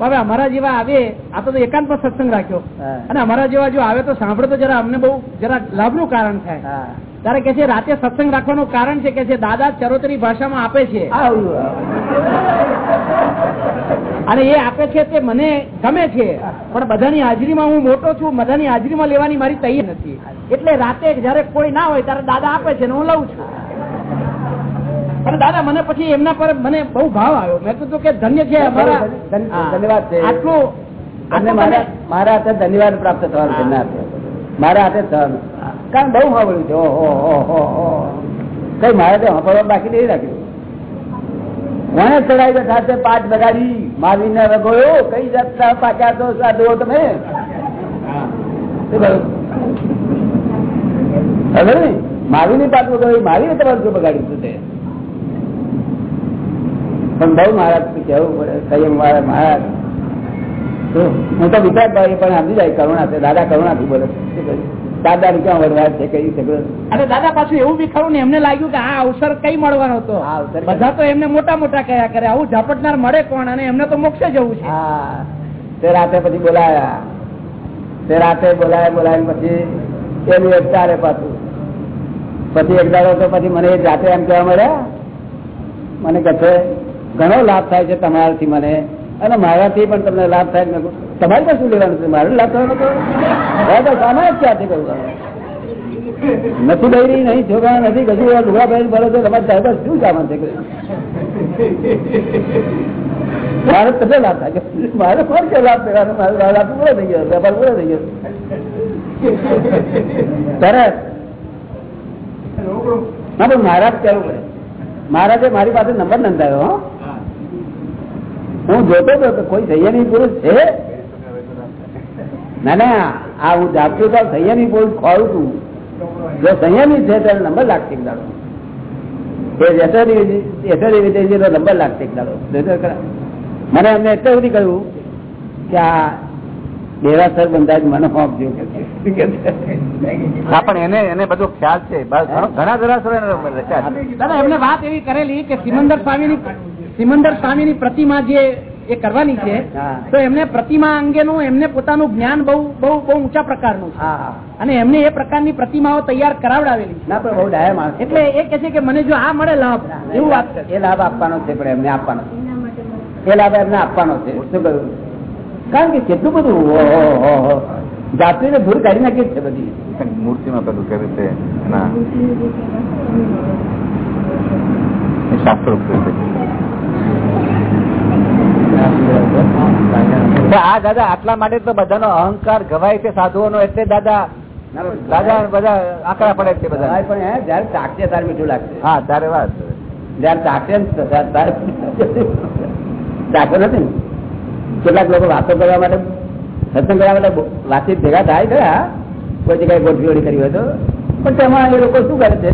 Speaker 7: હવે અમારા જેવા આવે આ તો એકાંત પર સત્સંગ રાખ્યો. અને અમારા જેવા જો આવે તો સાંભળે તો જરા અમને બહુ જરા લાભનું કારણ થાય.
Speaker 2: હા
Speaker 7: ત્યારે કે છે રાતે સત્સંગ રાખવાનું કારણ છે કે છે દાદા ચરોતરી ભાષામાં આપે છે. અને એ આપે છે તે મને ગમે છે. પણ બધાની હાજરીમાં હું મોટો છું બધાની હાજરીમાં લેવાની મારી તૈયાર નથી. એટલે રાતે જયારે કોઈ ના હોય ત્યારે દાદા આપે છે હું લઉં છું. પણ દાદા મને પછી એમના પર મને બહુ ભાવ આવ્યો. મેં કીધું કે ધન્ય છે અમારા
Speaker 2: ધન્યવાદ છે.
Speaker 7: આટલું
Speaker 2: મારા હાથે ધન્યવાદ પ્રાપ્ત થવાનું. મારા હાથે થવાનું. કારણ બહુ સાંભળ્યું છે. કઈ મારે તો સાંભળવા બાકી નહીં રાખ્યું. મને ચડાઈ બેઠા છે પાંચ બગાડી માવીને રગોયો કઈ જતા પાક્યા તો સાધુઓ તમે. શું ની પાછું ને વગોયું માવીને તમારું શું બગાડ્યું તે? પણ બહુ મહારાજ કેવું પડે? સંયમ વાળા મહારાજ હું તો વિચાર પણ સમજી જાય કરુણા છે દાદા કરુણાથી બોલે શું કહ્યું? દાદા ને ક્યાં વરવાદ છે? કઈ
Speaker 7: અને દાદા પાછું એવું બી ખરું ને એમને લાગ્યું કે આ અવસર કઈ મળવાનો હતો? બધા તો એમને મોટા મોટા કયા કરે આવું ઝાપટનાર મળે કોણ અને એમને તો મોક્ષે જવું છે.
Speaker 2: તે રાતે પછી બોલાયા. તે રાતે બોલાયા બોલાય પછી એનું એક ચાલે પાછું. પછી એક દાડો તો પછી મને જાતે એમ કહેવા મળ્યા મને કહે ઘણો લાભ થાય છે તમારાથી મને અને મારાથી પણ તમને લાભ થાય મેં તમારે પણ શું લેવાનું છે મારે લાભ થવાનો તો હવે તો સામે જ ક્યાંથી કહું નથી બહેરી નહીં છોકરા નથી કશું એવા લુગડા પહેરી ભરો છો તમારે સાહેબ શું સામાન છે મારે તમને લાભ થાય છે. મારે કોણ કે લાભ લેવાનો મારે લાભ પૂરો થઈ ગયો વેપાર પૂરો થઈ ગયો તરત ના પણ મહારાજ કહેવું પડે મહારાજે મારી પાસે નંબર નોંધાયો હો. હું જોતો હતો કે કોઈ સંયમી પુરુષ છે ના ના આ હું જાપતું તો સંયમી પુરુષ ખોરું છું. જો સંયમી છે ત્યારે નંબર લાગશે એક દાડો. એ વિજયજી નો નંબર લાગશે એક દાડો. મને એમને એટલે સુધી કહ્યું કે આ દેવાસર બંધાય મને આપજો કે
Speaker 5: હા પણ એને એને બધો ખ્યાલ છે. બસ ઘણો- દેરાસરો એને
Speaker 7: દાદા એમને વાત એવી કરેલી કે સિમંદર સ્વામીની સિમંદર સ્વામીની પ્રતિમા જે એ કરવાની છે તો એમને પ્રતિમા અંગેનું એમને પોતાનું જ્ઞાન બહુ બહુ બહુ ઊંચા પ્રકારનું છે. અને એમને એ પ્રકારની પ્રતિમાઓ તૈયાર કરાવડાવેલી. એટલે એ કે છે કે મને જો આ મળે લાભ એવું વાત
Speaker 2: એ લાભ આપવાનો છે પણ એમને આપવાનો એ લાભ એમને આપવાનો છે. શું કહ્યું? કારણ કે કેટલું બધું જાત્રી જાતરીને ભૂલ કાઢી નાખી છે બધી.
Speaker 5: મૂર્તિમાં પેલું કેવી રીતે શાસ્ત્રોક્ત આ દાદા આટલા માટે તો બધાનો અહંકાર ગવાય છે સાધુઓનો એટલે દાદા દાદા બધા આકડા પડે છે બધા
Speaker 2: પણ જયારે ચાખશે તારે મીઠું લાગશે.
Speaker 5: હા તારે વાત.
Speaker 2: જયારે ને ત્યારે- ત્યારે નથી ને? કેટલાક લોકો વાતો કરવા માટે સત્સંગ કરવા માટે વાતચીત ભેગા થાય ગયા કોઈ જગ્યાએ ગોઠવી કરી હોય તો. પણ તેમાં એ લોકો શું કરે છે?